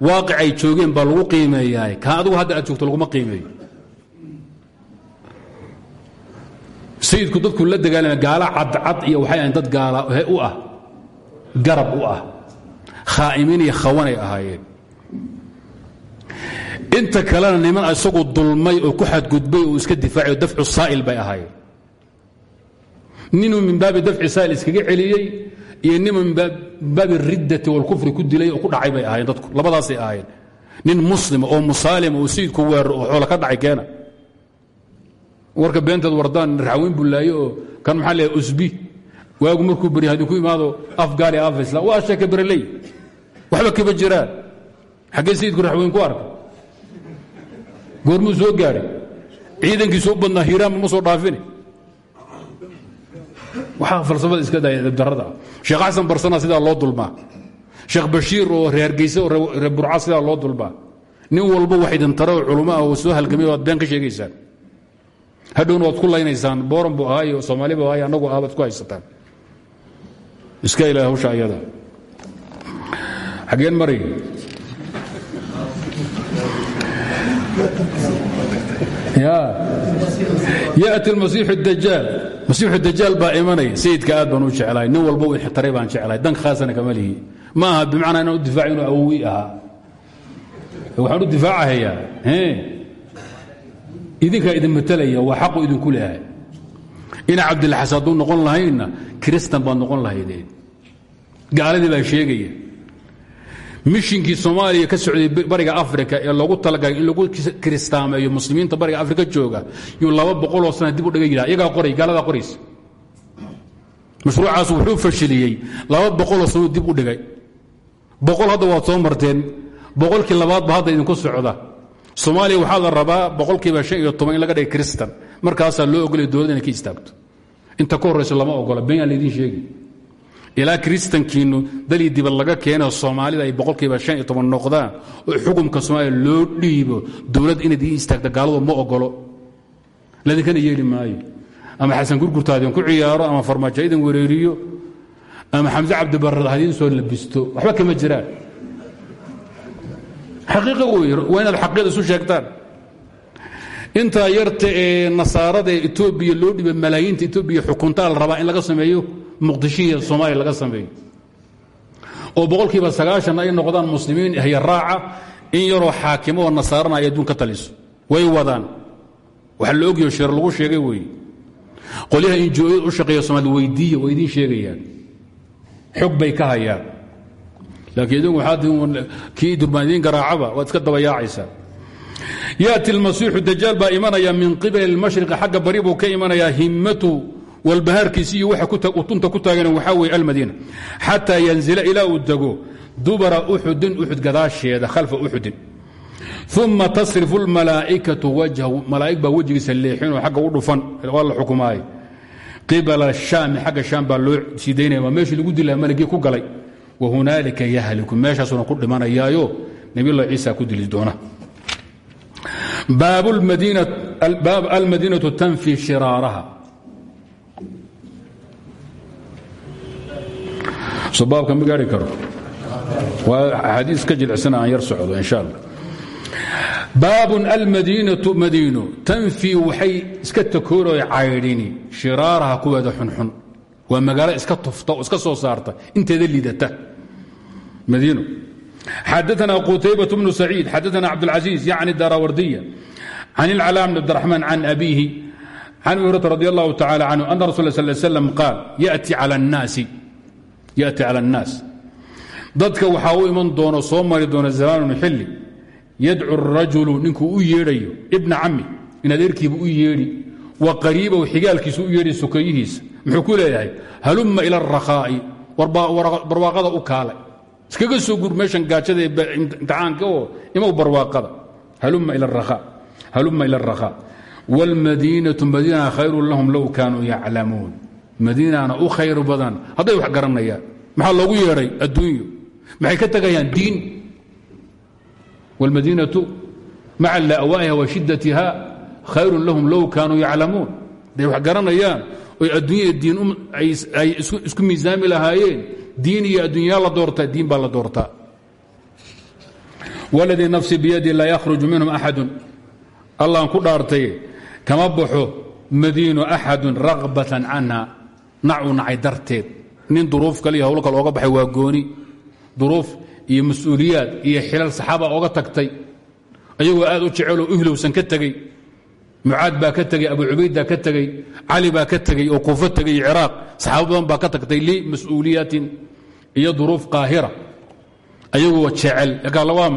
waaqicay joogeen baa lagu qiimeeyaa kaan adigu hadda aad joogto laguma qiimeeyo sayidku dadku la dagaalama gaala cadcad iyo waxay ahayn dad gaala u ah garab u ah khaa'imiin iyo khawanay ahaayeen. Inta kalena niman isagu dulmay oo ku xadgudbay oo iska difaacay oo dafcu saa'il bay ahaayeen. Ninuu min baabi dafci saa'il iskaga celiyey iyo ninuu min baabi riddati walkufri ku dilay oo ku dhacay bay ahaayeen dadku labadaasay ahaayeen. Nin muslima oo musaalima oo sayidku weerar oo xoola ka dhacay keena warka beenteed wardaan raxweyn bulaaye oo kan maxaa leeyahay usbi. Waagu markuu beri haddii ku imaado af islam waa sheeke bereley waxba kama jiraan xaggee sayidku raxweyn ku arkay goormuu soo gaadhay ciidankiisu u badnaa hiiraanba ma soo dhaafine waxaa falsafada iska daaya dabdarrada sheekh xasan barsana sidaa loo dulmaa. Sheekh bashiir oo reer geyse oo reer burca sidaa loo dulmaa. Nin walba wax idin tara oo oo soo halgamay waad been ka sheegaysaan hadhowna waad ku laynaysaan booran bu ahaa iyo soomaali bu ahaa annagu ah baad ku haysataan. Iska ilaa hawsha ayada. Xaggeen maray yati masiixu dajaal masiixu dajaal baa imanaya. Sayidka aad baan u nin walba u ixtiray baan jeclahay. Dan khaasana kama ma aha bimacnaa inaan u difaac inuu awowi ahaa. Waxaan u idinkaa idin matalaya waa xaqu idinku leehay ina cabdilxas hadduu noqon lahaynna kiristan baad noqon lahaydeen gaaladii baa sheegaya mishinkii soomaaliya ka socday bariga africa ee loogu talagalay in lagu kiristaameeyo muslimiinta bariga africa jooga yuu laba boqoloo sana dib u dhiga yidhaha iyagaa qoray gaaladaa qoraysa. Mashruucaas wuxuu fashiliyey laba boqoloo dib u dhigay. Boqol hadda waad soo marteen boqolkii labaadba hadda idinku socda soomaaliya waxaa la rabaa boqolkiiba shan iyo toban in laga dhigay kristan markaasaa loo ogolaya dowladda inay ka istaagto. Inta ka lama ogola been aan laydin sheegi. Ilaa kiristankiinnu dalii dibad laga keeno soomaalida ay boqolkiiba shan iyo oo xukumka soomaaliya loo dhiibo dowladd inayd ii istaagta ma ogolo. Ladinkana yeeli maayo. Ama xasan gurgurta hadin ku ciyaaro ama farmaajo idin wereeriyo ama xamse cabdibarad hadiin soo labisto. Waxba kama jiraan xaqiiqa wey waa inaad xaqiyada isu sheegtaan. Intaa yarta ee nasaarada ee loo dhibay malaayiinta etoobiya xukuntaa la rabaa in laga sameeyo muqdishihiiyo soomaaliya laga sameeyo. Oo boqolkiiba sagaashan ay noqdaan muslimiin hya raaca in yaroo xaakimo oo nasaarana ay adduun ka taliso. Way wadaan. Waxa la ogyaho sheer lagu sheegay weeye. Qolyaha injooyada u shaqeeya soomaalida weydiiya way idiin sheegayaan. Xog bay ka hayaan laakiin idinku kii durbaan idiin garaacaba waad iska dabayaacaysaa. Yaati almasiixu dajaal baa imanaya min qibali almashriqi xagga bari buu ka imanayaa himmatu walbahaarkiisi iyo waxa utunta ku taagan waxaa weeye almadiina. Xataa yanzila ilaa uu dubara uxudin uxud gadaasheeda khalfa uxudin. Uma tasrifu almalaa'ikatu wajhahu malaa'ig baa wejigiisa leexinoo xagga u dhufan waa la xukumaay qibala shaami xagga shaam baa loo sii daynaya waa meeshii lagu dilaa malagii ku galay wahunaalika yahliku meeshaasuna ku dhimanayaayo nabiyullahi ciisa ku dili doona baab almadiinatu tanfi shiraaraha so baabka gaari karo waa axaadiis ka jilicsan aan yar socdo allah baabun almadiinatu madiino tanfii waxay iska takooroy caydhini shiraaraha kuweeda xunxun waa magaalo iska tufta oo iska soo saarta inteeda liidata madiino xadaثna qutaybaة bnu saciid xadaثna cabdاlcaزiiz yacni darawardiya can اlclaa bn cabdiraxmaan can abiihi can abi hurata radi allahu tacala canhu ana rasul sl slam qaal yأti calى الnaas dadka waxaa u iman doono soo mari doona zamaanun xilli yadcu الrajulu ninkuu u yeedhayo ibna cami in adeerkiiba u yeedhi wa qariibahu xigaalkiisu u yeedhi sokeeyihiisa muxuu ku leeyahay halumma ila الrakhaa'i barwaaqada u kaale iskaga soo gur meeshan gaajada ee imtixaanka oo imow barwaaqada halumma ila الrakhaa wاlmadiinaةu madiina khayru lahum low kaanuu yaclamuun madiinana u khayr badan hadday wax garanayaan maxaa loogu yeedhay adduunyo maxay ka tegayaan diin wاlmadiinaةu maca la'waa'iha wa shidatiha khayru lahum low kaanuu yaclamuun hadday wax garanayaan oy adduunya diin ay isku miisaami lahaayeen diin iyo adduunyaa la doortaa diin baa la doortaa wاladii nafsi biyadi laa yakhruju minhum axadu allahan ku dhaartay kama baxo madiino axadu ragbatan canha. Nacu nacay darteed. Nin duruuf kaliya hawl kale ooga baxay waa gooni. Duruuf iyo mas'uuliyaad iyo xilal saxaaba ooga tagtay. Ayagoo aad u jeceloo u hilowsan ka tegey mucaad baa ka tegey abu cubayda ka tegey cali baa ka tegey oo kuufo tegey iyo ciraaq. Saxaabo badan baa ka tagtay limas-uuliyatin iyo duruuf qaahira. Ayagoo jecel.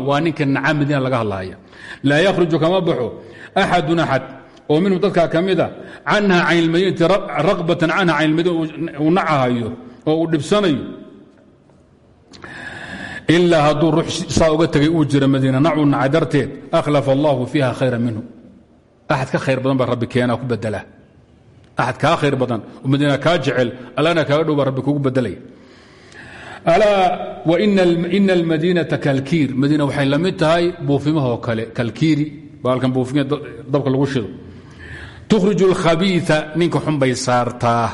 Waa ninka naca madiina laga hadlaaya. Laa yakhruju kama baxo axadun axad oo minhum dadkaa ka mida canha can ilmadiinati ragbatan canha can ilmadiina uu nacahayo oo uu dhibsanayo. Ilaa hadduu ruux saa uga tegay uu jira madiina. Nacuu naca darteed akhlafa allahu fiiha khayra minhu aad ka khayr badan baa rabbi keenaa ku bedela axad kaa khayr badan ummadina kaa jecel allahna kaaga dhow baa rabbi kugu bedelaya alaa waina almadiinata kalkiir madiina waxay la mid tahay buufimahoo kale kalkiiri baalkan buufimee dabka lagu shido tukhriju alkhabiia ninka xun bay saartaa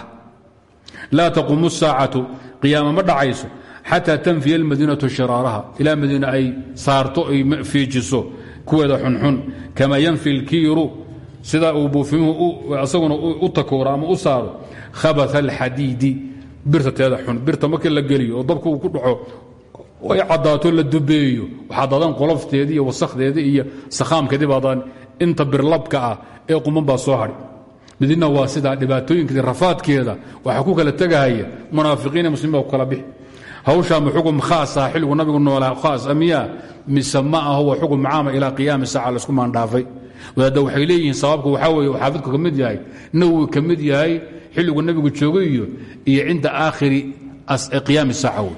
laa taquumu saacatu qiyaama ma dhacayso xataa tanfiya almadiinatu shiraaraha ilaa madiina ay saarto ay fiijiso kuweeda xunxun kama yanfi alkiiru sidaa uu buufimuhu asaguna u takooro ama u saaro khabat alxadiidi birta teeda xun birta markii la geliyo oo dabka ku dhaco ay caddaato la dubeeyo waxaa dadan qolofteedii iyo wasakdeedii iyo sakhaamkeedii baadaan inta birlabka ah ee quman baa soo hadhi midina waa sidaa dhibaatooyinkeeda rafaadkeeda waxaa ku kala tegahaya munaafiqiin muslimiin baa ku kala bixi. Hawshaa ma xugum khaasa xilligu nabigu noolaa khaas miya mise ma aho waa xugum caama ilaa qiyaami saaca la isku maandhaafay wadaadda waxay leeyihiin sababka waxaa weeye xaafidku ka mid yahay nawowi ka mid yahay xilligu nabigu joogay iyo iyo cinda aakhiri qiyaami saaca wey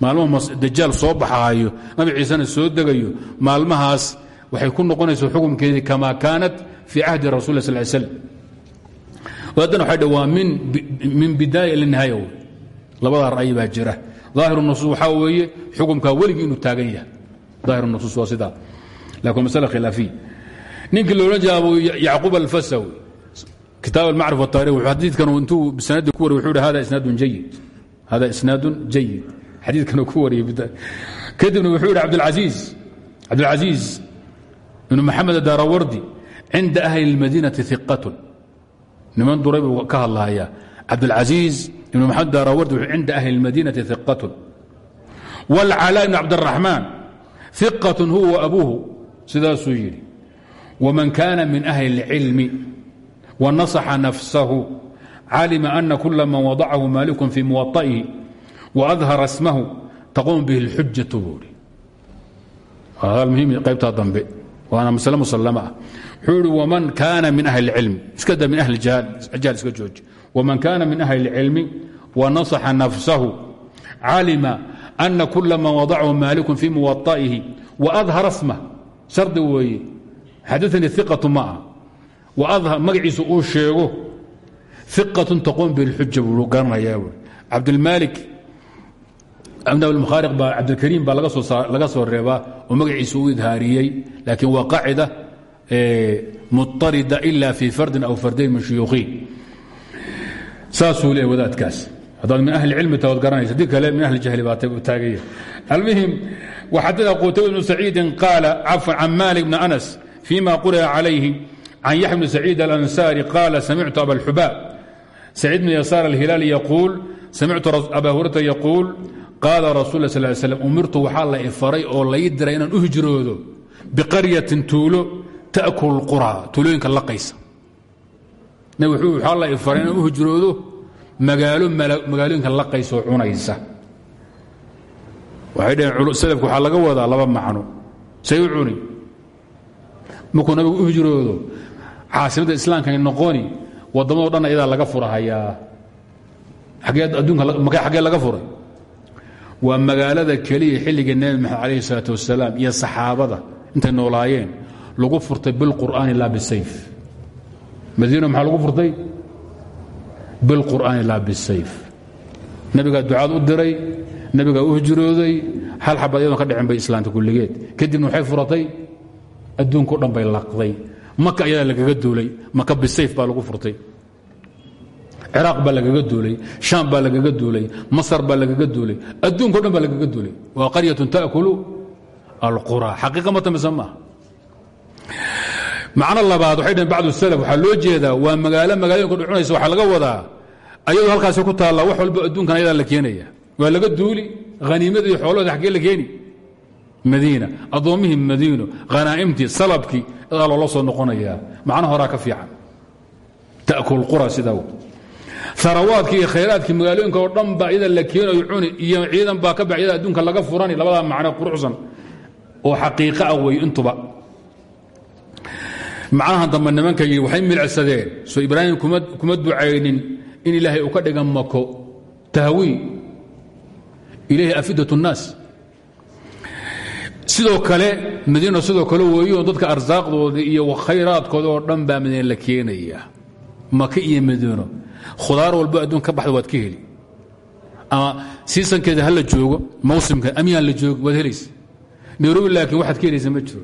maalmuhu dajaal soo baxaayo nabi ciisena soo degayo maalmahaas waxay ku noqonaysa xukumkeedii kama kaanat fii cahdi rasul sal slam wadaadana waxay dhawaa min bidaaya linihaaya wey labadaa ra'yi baa jira. Aahiru nusuus waxaa weeye xukumkaa weligii inuu taagan yahay. Aahir nusuus waa sidaa. Lakin masale khilaafiya ninkii loodhan jira abu yacquub alfasawi kitaab almacrif wataarikh xadiidkan intuu bisanadi ku wariy wuxuu hi hada isnaadun jayid hada isnaadun jayid xadiidkan ku wariyey kadibna wuxuu yidhi abdilcasiiz cabdilcasiiz ibnu maxamed daarawardi cinda ahli اlmadiinati iqatun niman duray buu ka hadlahayaa cabdilcasiiz ibn maxamed daarawardi cinda ahli اlmadiinati iqatun wاlcalaa ibn cabdالraxmaan iqatun huwa wa abuuhu sidaasuu yidhi wman kana min ahli اlcilmi wanasaxa nafsahu calima ana kula man wadacahu malikun fii muwaطa'ihi waadhara smahu taquum bihi اlxujatu buui hadal muhiim qaybtaa dambe waana masle musalama ah wuxuu ihi waman kaana min ahli اlcilmi iska da min ahli jahl iska jooji waman kaana min ahli اlcilmi wanasaxa nafsahu calima ana kula man wadacahu malikun fii muwaطa'ihi waadhara smah shardi weeye xadaanii iqatu ma ah magaciisa uu sheego iqatun taquum bihi اlxuja buu garanayaa cabdilmaalik abnabmkhaariq baa cabdilkariim baa laga soo reebaa oo magaciisa u idhaariyey laakiin waa qaacida muطarida ila fii fardin aw fardayn min shuyuukhiin saasuu leeya wadaadkaas haddaad min ahli cilmi taad garanaysa haddii kale min ahli jahli baa taagaya almuhim waxadada qutayba bnu saciidin qaala cafwan can malik bni anas fima quri'a calayhi can yaxya bni saciid alansaari qaala samictu aba اlxubaab saciid bn yasaar alhilaali yaquul samictu aba hurata yaquul qaala rasul sal slam umirtu waxaa la ifaray oo lai diray inaan u hijroodo biqaryatin tuulo ta'kul qura tuulooyinka laqaysa waxaa la ifaray inaan u hijroodo magaalo magaalooyinka laqaysa oo cunaysa waxay dhaheen salafku waxaa laga wadaa laba macno say u cuni markuu nabigu u hijroodo caasimadda islaamkay noqoni waddamadoo dhan ayadaa laga furahayaa. Adduunka xaggee laga furay. Waa magaalada keliya xilliga nebi maxamed calayhi salaat wasalaam iyo saxaabada intay noolaayeen lagu furtay bilqur'aani laa bisayf madiina maxaa lagu furtay? Bilqur'aani laa bisayf nebigaa ducaad u diray nebigaa u hijrooday hal xabad iyadoon ka dhicin bay islaamta kulligeed kadibna waxay furatay adduunkao dhan bay laqday. Maka ayadaa lagaga duulay. Maka bisayf baa lagu furtay. Ciraaq baa lagaga duulay. Shaam baa lagaga duulay. Masar baa lagaga duulay. Adduunko dhan baa lagaga duulay. Waa qaryatun taakulu alqura. Xaqiiqa ma tamisa maaha macno labaad waxay dhaheen bacdu salaf waxaa loo jeedaa waa magaalo magaalooyinka dhucunaysa waxaa laga wadaa ayadoo halkaasi ku taalla wax walba adduunkan ayadaa la keenaya. Waa laga duuli haniimada iyo xoolahooda xaggee la madiina addoommihii madiino khanaa'imtii salabkii adaa loola soo noqonayaa macno horaa ka fiican. Ta'kul qura sidaa arawaadkii iyo magaalooyinka oo dhan baa iyada la keenayo cuni iyo ciidan baa ka bax adduunka laga furani labadaa macno quruxsan oo xaqiiqa ah wey intuba. Macnaha dambe nimanka yidhi waxay milcsadeen soo ibraahim kuma ducaynin in ilaahay uu ka dhiga mako tahwiin ilayhi afidat الnaas sidoo kale madiina sidoo kale weeyo dadka arsaaqdooda iyo khayraadkooda oo dhan baa madiina la keenaya. Maka iyo madiino. Khudaar walbo adduun ka baxda waad ka heli. Ama siisankeeda ha la joogo mawsimka amyaan la joogo waad helaysa. Nairobi laakiin waxaad ka ma jiro.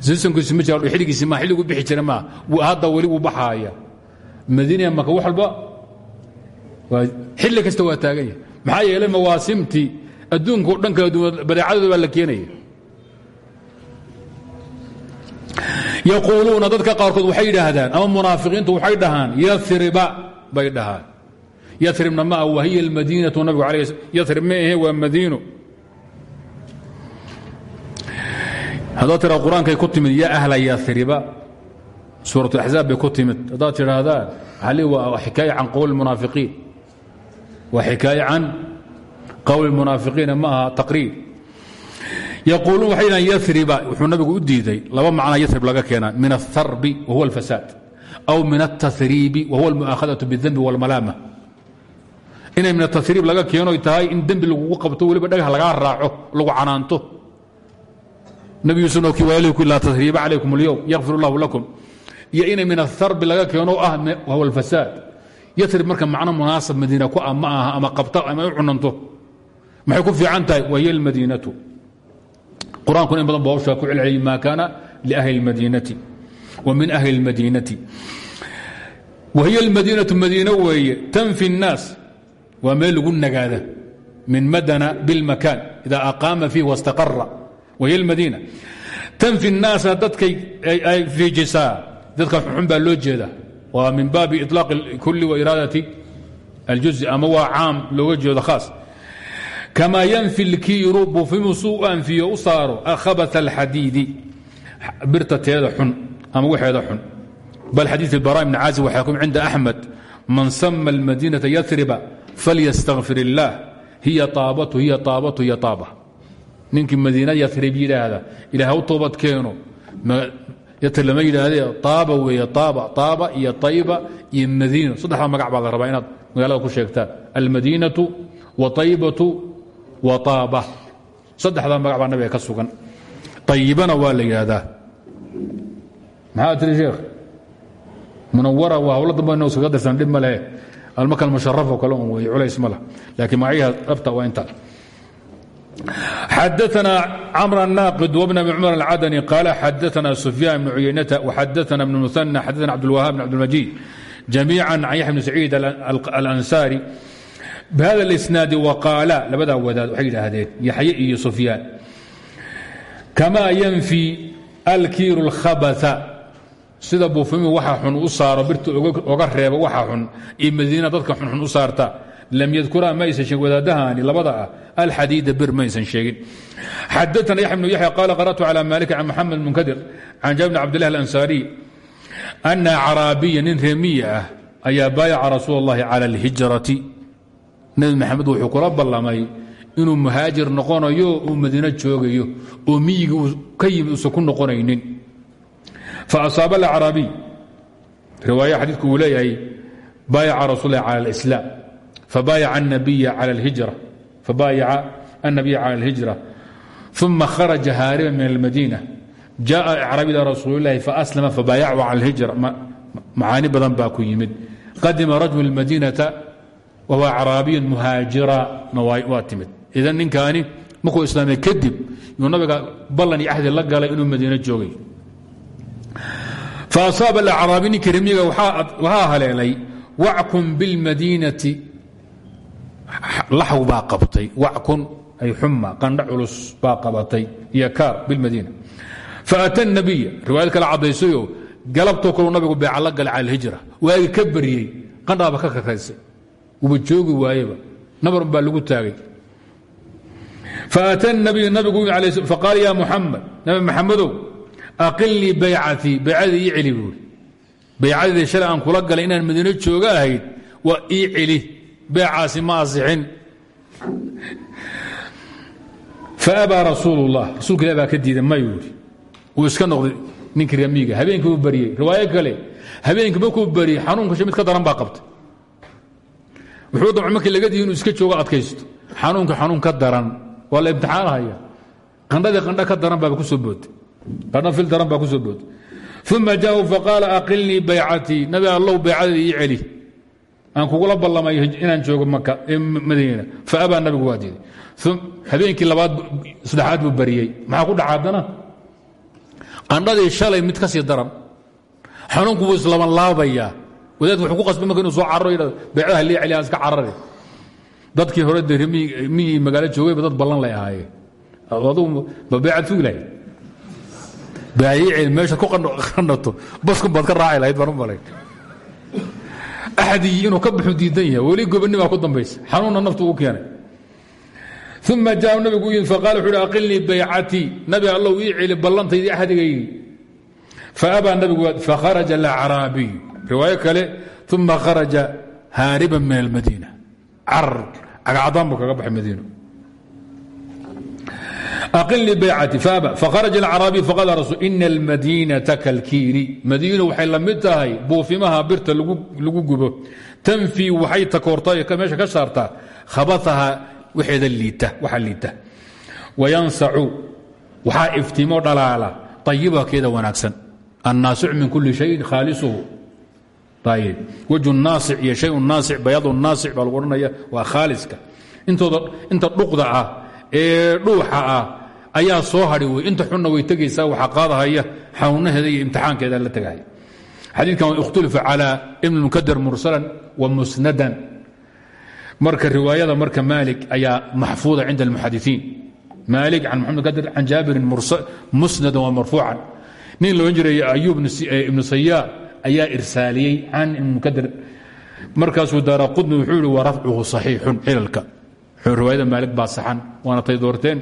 Siisankiisu ma jiro xilligiisi ma xilligu bixi jira maa hadda weli wuu baxaaya. Madiina maka wax walba xilli kasta waa taagan yahay. Maxaa yeelay mawaasimtii adduunka o dhan badeecadooda baa la keenaya. Yaquuluuna dadka qaarkood waxay yidhaahdaan ama munaafiqiintu waxay dhahaan yariba bay dhahaan. Yaribna maa wahiya almadiinatu nabigu yarib ma ahe waa madiino haddaad tiraa qur'aankay ku timid ya ahla yariba suurat axzaab bay ku timid. Haddaad tidhaahdaan ali waa xikaaya can qowl munaafiqiin waa xikaaya can qowl munaafiqiina ma aha taqriir yaquuluun waxay dhahaan yariba wuxuu nabigu u diiday laba macnaa yarib laga keenaa min aلtharbi wa huwa اlfasaad aw min aلtasriibi wa huwa اlmu'aakhadaةu bالdembi wاlmalaama inay min atasriib laga keenoy tahay in dembi lagugu qabto weliba dhagah lagaa raaco lagu canaanto nabi yuusufna kii walaalihi laa tasriiba calaykum اlyowm yakfir اllahu lakum iyo inay min aharbi laga keeno ah wahuwa alfasaad yatrib marka macno munaasab madiina ku ah ma aha ama qabta ama u cunanto maxay ku fiican tahay wahiy almadiinatu qur-aankuna in badan ba hawshaa ku celceliyay ma kaana liahli اlmadiinati wa min ahli اlmadiinati wahiy almadiinatu madiino weeye tanfi الnaas waa meel lagu nagaada min madana bilmakan ida aqaama fiih wاstaqara wahiy almadiina tanfi الnaasa dadkay ay fiijisaa dadka xun baa loo jeeda waa min baabi iطlaaq اkuli wa iraadati اljuزi ama waa caam looga jeedo khaas kamaa yanfi اlkiiru buufimusuu u anfiyo u saaro khabaث اlxadiidi birta teeda xun ama waxeeda xun bal xadiiث اbara bn caazib waxaa kum cinda axmed man sama اlmadiinaةa yariba falyastagfir الlah hiya taabatu hiya taabatu hiya taaba ninkii madiina yarib yidhaahda ilaah u toobad keeno yatr lama yidhaahdee taaba weeye taaba taaba iyo tayba iyo madiino saddexdaa magac baa la rabaa inaad magaalada ku sheegtaan almadiinatu wa taybatu wa taaba saddexdaa magac baa nabiga ka sugan ayibana waa la yidhaahdaa maxaa tiri sheekh munawara waa hawlo damba ino iskaga dirsan dhib ma lehe almaka almusharafo kale un wey culays ma lah laakiin magacyaha dhabta waa intaa xadaثna cmr الناqd وبن بن cmر الcadني قال xadaثna سفyان بن عuyaynة وxadaثna بن مثنى xadaثna cبدالوهاب بن cبدالمجيد جamيعا can yaحya بن سacيid الأنsاrي bhada الإsناad وqاala labadaa wadaad waxay yidhaahdeen yaxye iyo سفyaan كama ynfي alkiir الkhabثa sida buufimi waxa xun u saaro birta oga reeba waxa xun iyo madiina dadka xunxun u saarta lam yadkuraa ma aysan sheegin wadaadahani labada ah alxadiida bir ma aysan sheegin xadaana yaxya bnu yaxya qaala qara'tu cala malik can maxamed munkadir can jaabir bn cabdillahi alansaariy ana caraabiya nin reemiya ah ayaa baayaca rasuul اllahi cala alhijrati nebi maxamed wuxuu kula ballamay inuu muhaajir noqonayo uu madiino joogayo oo miyigi uu ka yimid uusan ku noqonaynin. Fa asaaba alacraabiy riwaaya xadiidku uu leeyahay baayaca rasul llahi cala alislaam fabaayaca annabiya cala alhijra uma kharaja haariban min almadiina jaءa acraabi ila rasuulilahi faaslama fabaayachu cala alhijra macaani badan baa ku yimid. Qadima rajul madiinata whuwa caraabiyu muhaajira waa timid idan ninkaani markuu islaamay kadib yuu nabiga ballan iyo axdi la galay inuu madiino joogay fa asaaba alacraabi ninkii rimiga waxaa haleelay wackun bilmadiinati laxw baa qabtay wackun ay xuma qandha culus baa qabatay iyo kaar bilmadiina faata nabiya riwaayad kale caddaysayoo galabtoo kaleu nabigu beeca la galay cala alhijra waagi ka baryey qandhaaba ka kakaysay wuba joogi waayeba nabar baa lagu taagay. Faata nabiyu nabigu faqaal ya muxamed nabi maxamedow aqil lii baycatii baycadii ii celi buuri baycadii shalay aan kula galay inaan madiino jooga ahayd waa ii celi beecaasi ma asixin. Faabaa rasuulu اllah rasulka ilah baa ka diiday ma yuuri wuu iska noqday ninkii ramiiga habeenkii uu baryey riwaayo kale habeenkii markuu baryey xanuunka mid ka daran baa qabtay wuxuu damca markii laga diiy inuu iska joogo adkaysto. Xanuunka xanuun ka daran. Waa la imtixaanhaya qandhadii qandha ka daran baaba ku soo bootay. Qandha fil daran baa ku soo bootay. Uma jaءuu faqaala aqilnii baycatii nabi allow baycadii ii celi. Aan kugula ballamay inaan joogo madiina. Faabaa nabigu waa diiday. Habeenkii labaad saddexaad buu bariyey. Maxaa ku dhaca haddana qandhadii shalay mid ka sii daran. Xanuunku wuu islaban laabayaa wadaadku wuxuu ku qasbay marka soo cararo yidhahdo beecdaha lii celiya iska carari. Dadkii hore dee miyii magaalo joogayba dad ballan lay ahaayeen adugu ma beecad sugi lahayd baayici meesha ku qanato baskun baad ka raaci lahayd baan u malayn axadii inuu diidan yahay weli gobonnimaa ku dambaysa. Xanuunna naftu u keenay. Uma jaa nabigu u yimid faqala wuxu uhi aqilnii baycatii nabi allow ii celi ballantaydii axdigaygii faabaa nabigu fakharaja alacraabiy riwaayo kale uma kharaja haariban min almadiina. Cagacadaan buu kaga baxay madiino aqilnii baycati faaba fakharaja alcaraabiy faqala rasul ina almadiinata kalkiiri madiino waxay la mid tahay buufimaha birta lagu gubo. Tanfii waxay takoortaa meesha ka saartaa khabaaha waxeeda liita waxa liita. Wayansacu waxaa iftiimo dhalaala ayibakeeda wanaagsan. Annaasic min kuli shayin khaalisuhu ayb wejhu naasic iyo shay naasic bayaadu naasic baa lagu odhanaya waa khaaliska inta dhuqda ah ee dhuuxa ah ayaa soo hadhi wey inta xunna way tegaysaa waxa qaadahaya xanuunaheeda iyo imtixaankeeda la tegaya xadiikan ikhtulifa calى ibn mukader mursalan wa musnadan. marka riwaayada marka maalik ayaa maxfuuda cinda almuxadiiin maalik can maxamed kader can jaabirin musnadan wa marfuucan. nin loodhan jiray ayub ibnu sayaa ayaa irsaaliyey can ibn mukdir markaasuu daara qudni wuxuu yihi wa rafcuhu saxiixun. Cilalka riwaayada maalig saxan waana tay doorteen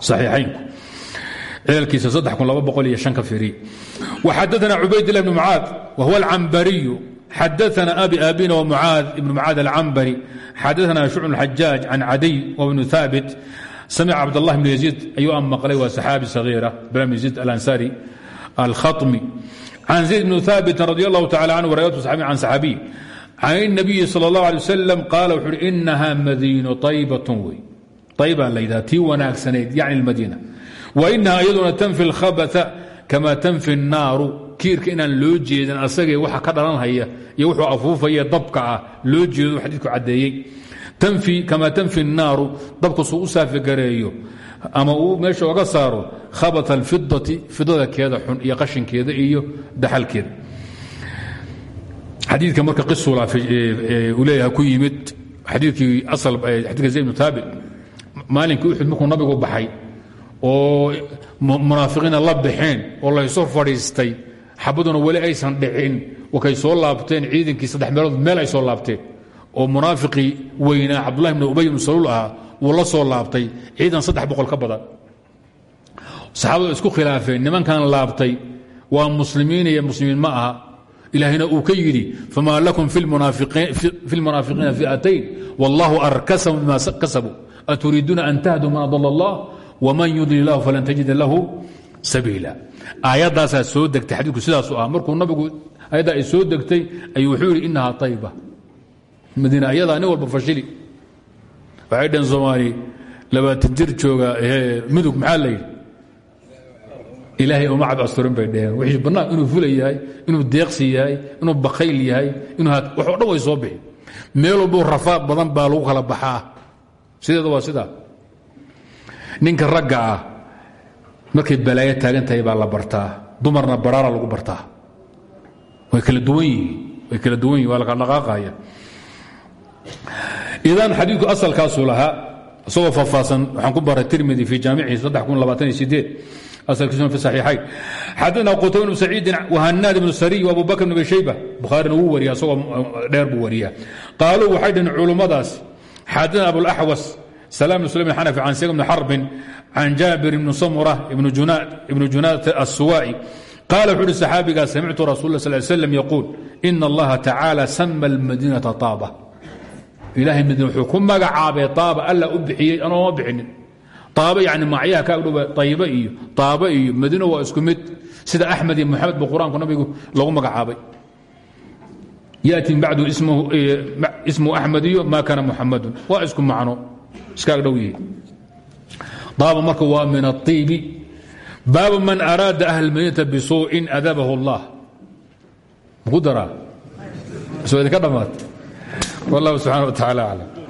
saxiixaynku. Cilalkiisa xadana cubaydilah bn mucaad wa huwa alcambariyu xadana abi abina wmuaad ibn mucaad alcambari xadana shucn xajaaj can cadiy wabnu haabit samic cabdاllah bn yaziid ayuu an maqlay waa saxaabi sagiira bn yaziid alansari alkhaطmi can zayd bn aabitin radi alahu taala anhu rwayatu an saxaabiy can nabiyi sal اllah alay wasalam qaala wuxu uhi inaha madiinu aybatun wey ayba laydhaha tii wanaagsanayd yacni madiina wa inaha iyaduna tanfi lkhabata kama tanfi naaru kiirka inaan loo jeedin asagae waxa ka dhalanhaya iyo wuxuu afuufaya dabka ah loo jeedo xadiidku caddeeyey kama tanfi naaru dabka suu u saafigareeyo ama uu meesha oga saaro khabata اlfidati fidada keeda xun iyo qashinkeeda iyo daxalkeeda. Xadiidka marka qisula uu leeyahay ku yimid xadiikii xadika zayd bnu maalinkii uxud markuu nabigu baxay oo munaafiqiina la baxeen oo laysoo fadhiistay xabaduna weli aysan dhicin wakay soo laabteen ciidankii saddex meelood meel ay soo laabteen. Oo munaafiqii weynaa cabdullahi bn ubay bnu saluul ah wuu la soo laabtay ciidan saddex boqol ka badan. Saxaabadu isku khilaafeen nimankan laabtay waa muslimiin iyo muslimiin ma aha. Ilaahina uu ka yidhi fama lakum fi lmunaafiqiina fi'atayn? Wallahu arkasahum bima kasabuu aturiiduuna an tahduu man adal allah? Wman yudlil illahu falan tajida lahu sabiila. Aayaddaasaa soo degtay xadiidku sidaasu ah. Markuu nabigu ayaddaa ay soo degtay ayuu wuxuu yidhi inaha ayba madiina ayadaa nin walba fashili waxay dhaheen soomaali labaatan jir jooga mudug maxaa la yidhi? Ilaahay uma wixii bannaan inuu fula inuu deeqsi inuu bakayl yahay inuu waxoo dhan way soo bixi. Meel walbuu rafaad badan baa lagu kala baxaa. Sideeda waa sidaa. Ninka ragga ah markay balaayo taagan baa la bartaa. Dumarna baraara lagu bartaa. Way kala duwan way kala duwan yihiin waa la dhaqaaqaya idan xadiiku asalkaasu lahaa isagoo faahfaahsan waxaan ku baray tirmidi fii jaamicihi aiiayn xadana qutayba bnu saciidin wahanaad ibnu sariy abu bakr bn shayba bukhaarina wuu wariya isagoo eh, dheer buu wariya qaaluu waxay dhaheen culummadaas xadana abulaxwas salam bn sulaim xanafi can seg bni xarbin can jaabir ibni samura ibnu junaad assuwaa'i. Qal wuxu uhi saxaabigaa samictu rasul s slm yquul ina allaha tacaala sama almadiinata taaba ilaahay midna wuxuu ku magacaabay aaba alla u bixiyey anooma bixinin. Aaba yani macyaha ka agdhowa ayba iyo aaba iyo madiino waa isku mid. Sida axmed iyo moxamed ba qur'aanku nabigu lagu magacaabay. Yati min bacdu eh, ismu axmed iyo ma kana muxamadun waa isku macno. Iska agdhow yihi marka waa min aiibi baabu man araada ahl madiinata bisuucin adabahu اllah muku soo idinka dhammaat wallahu subxana wa tacala aclam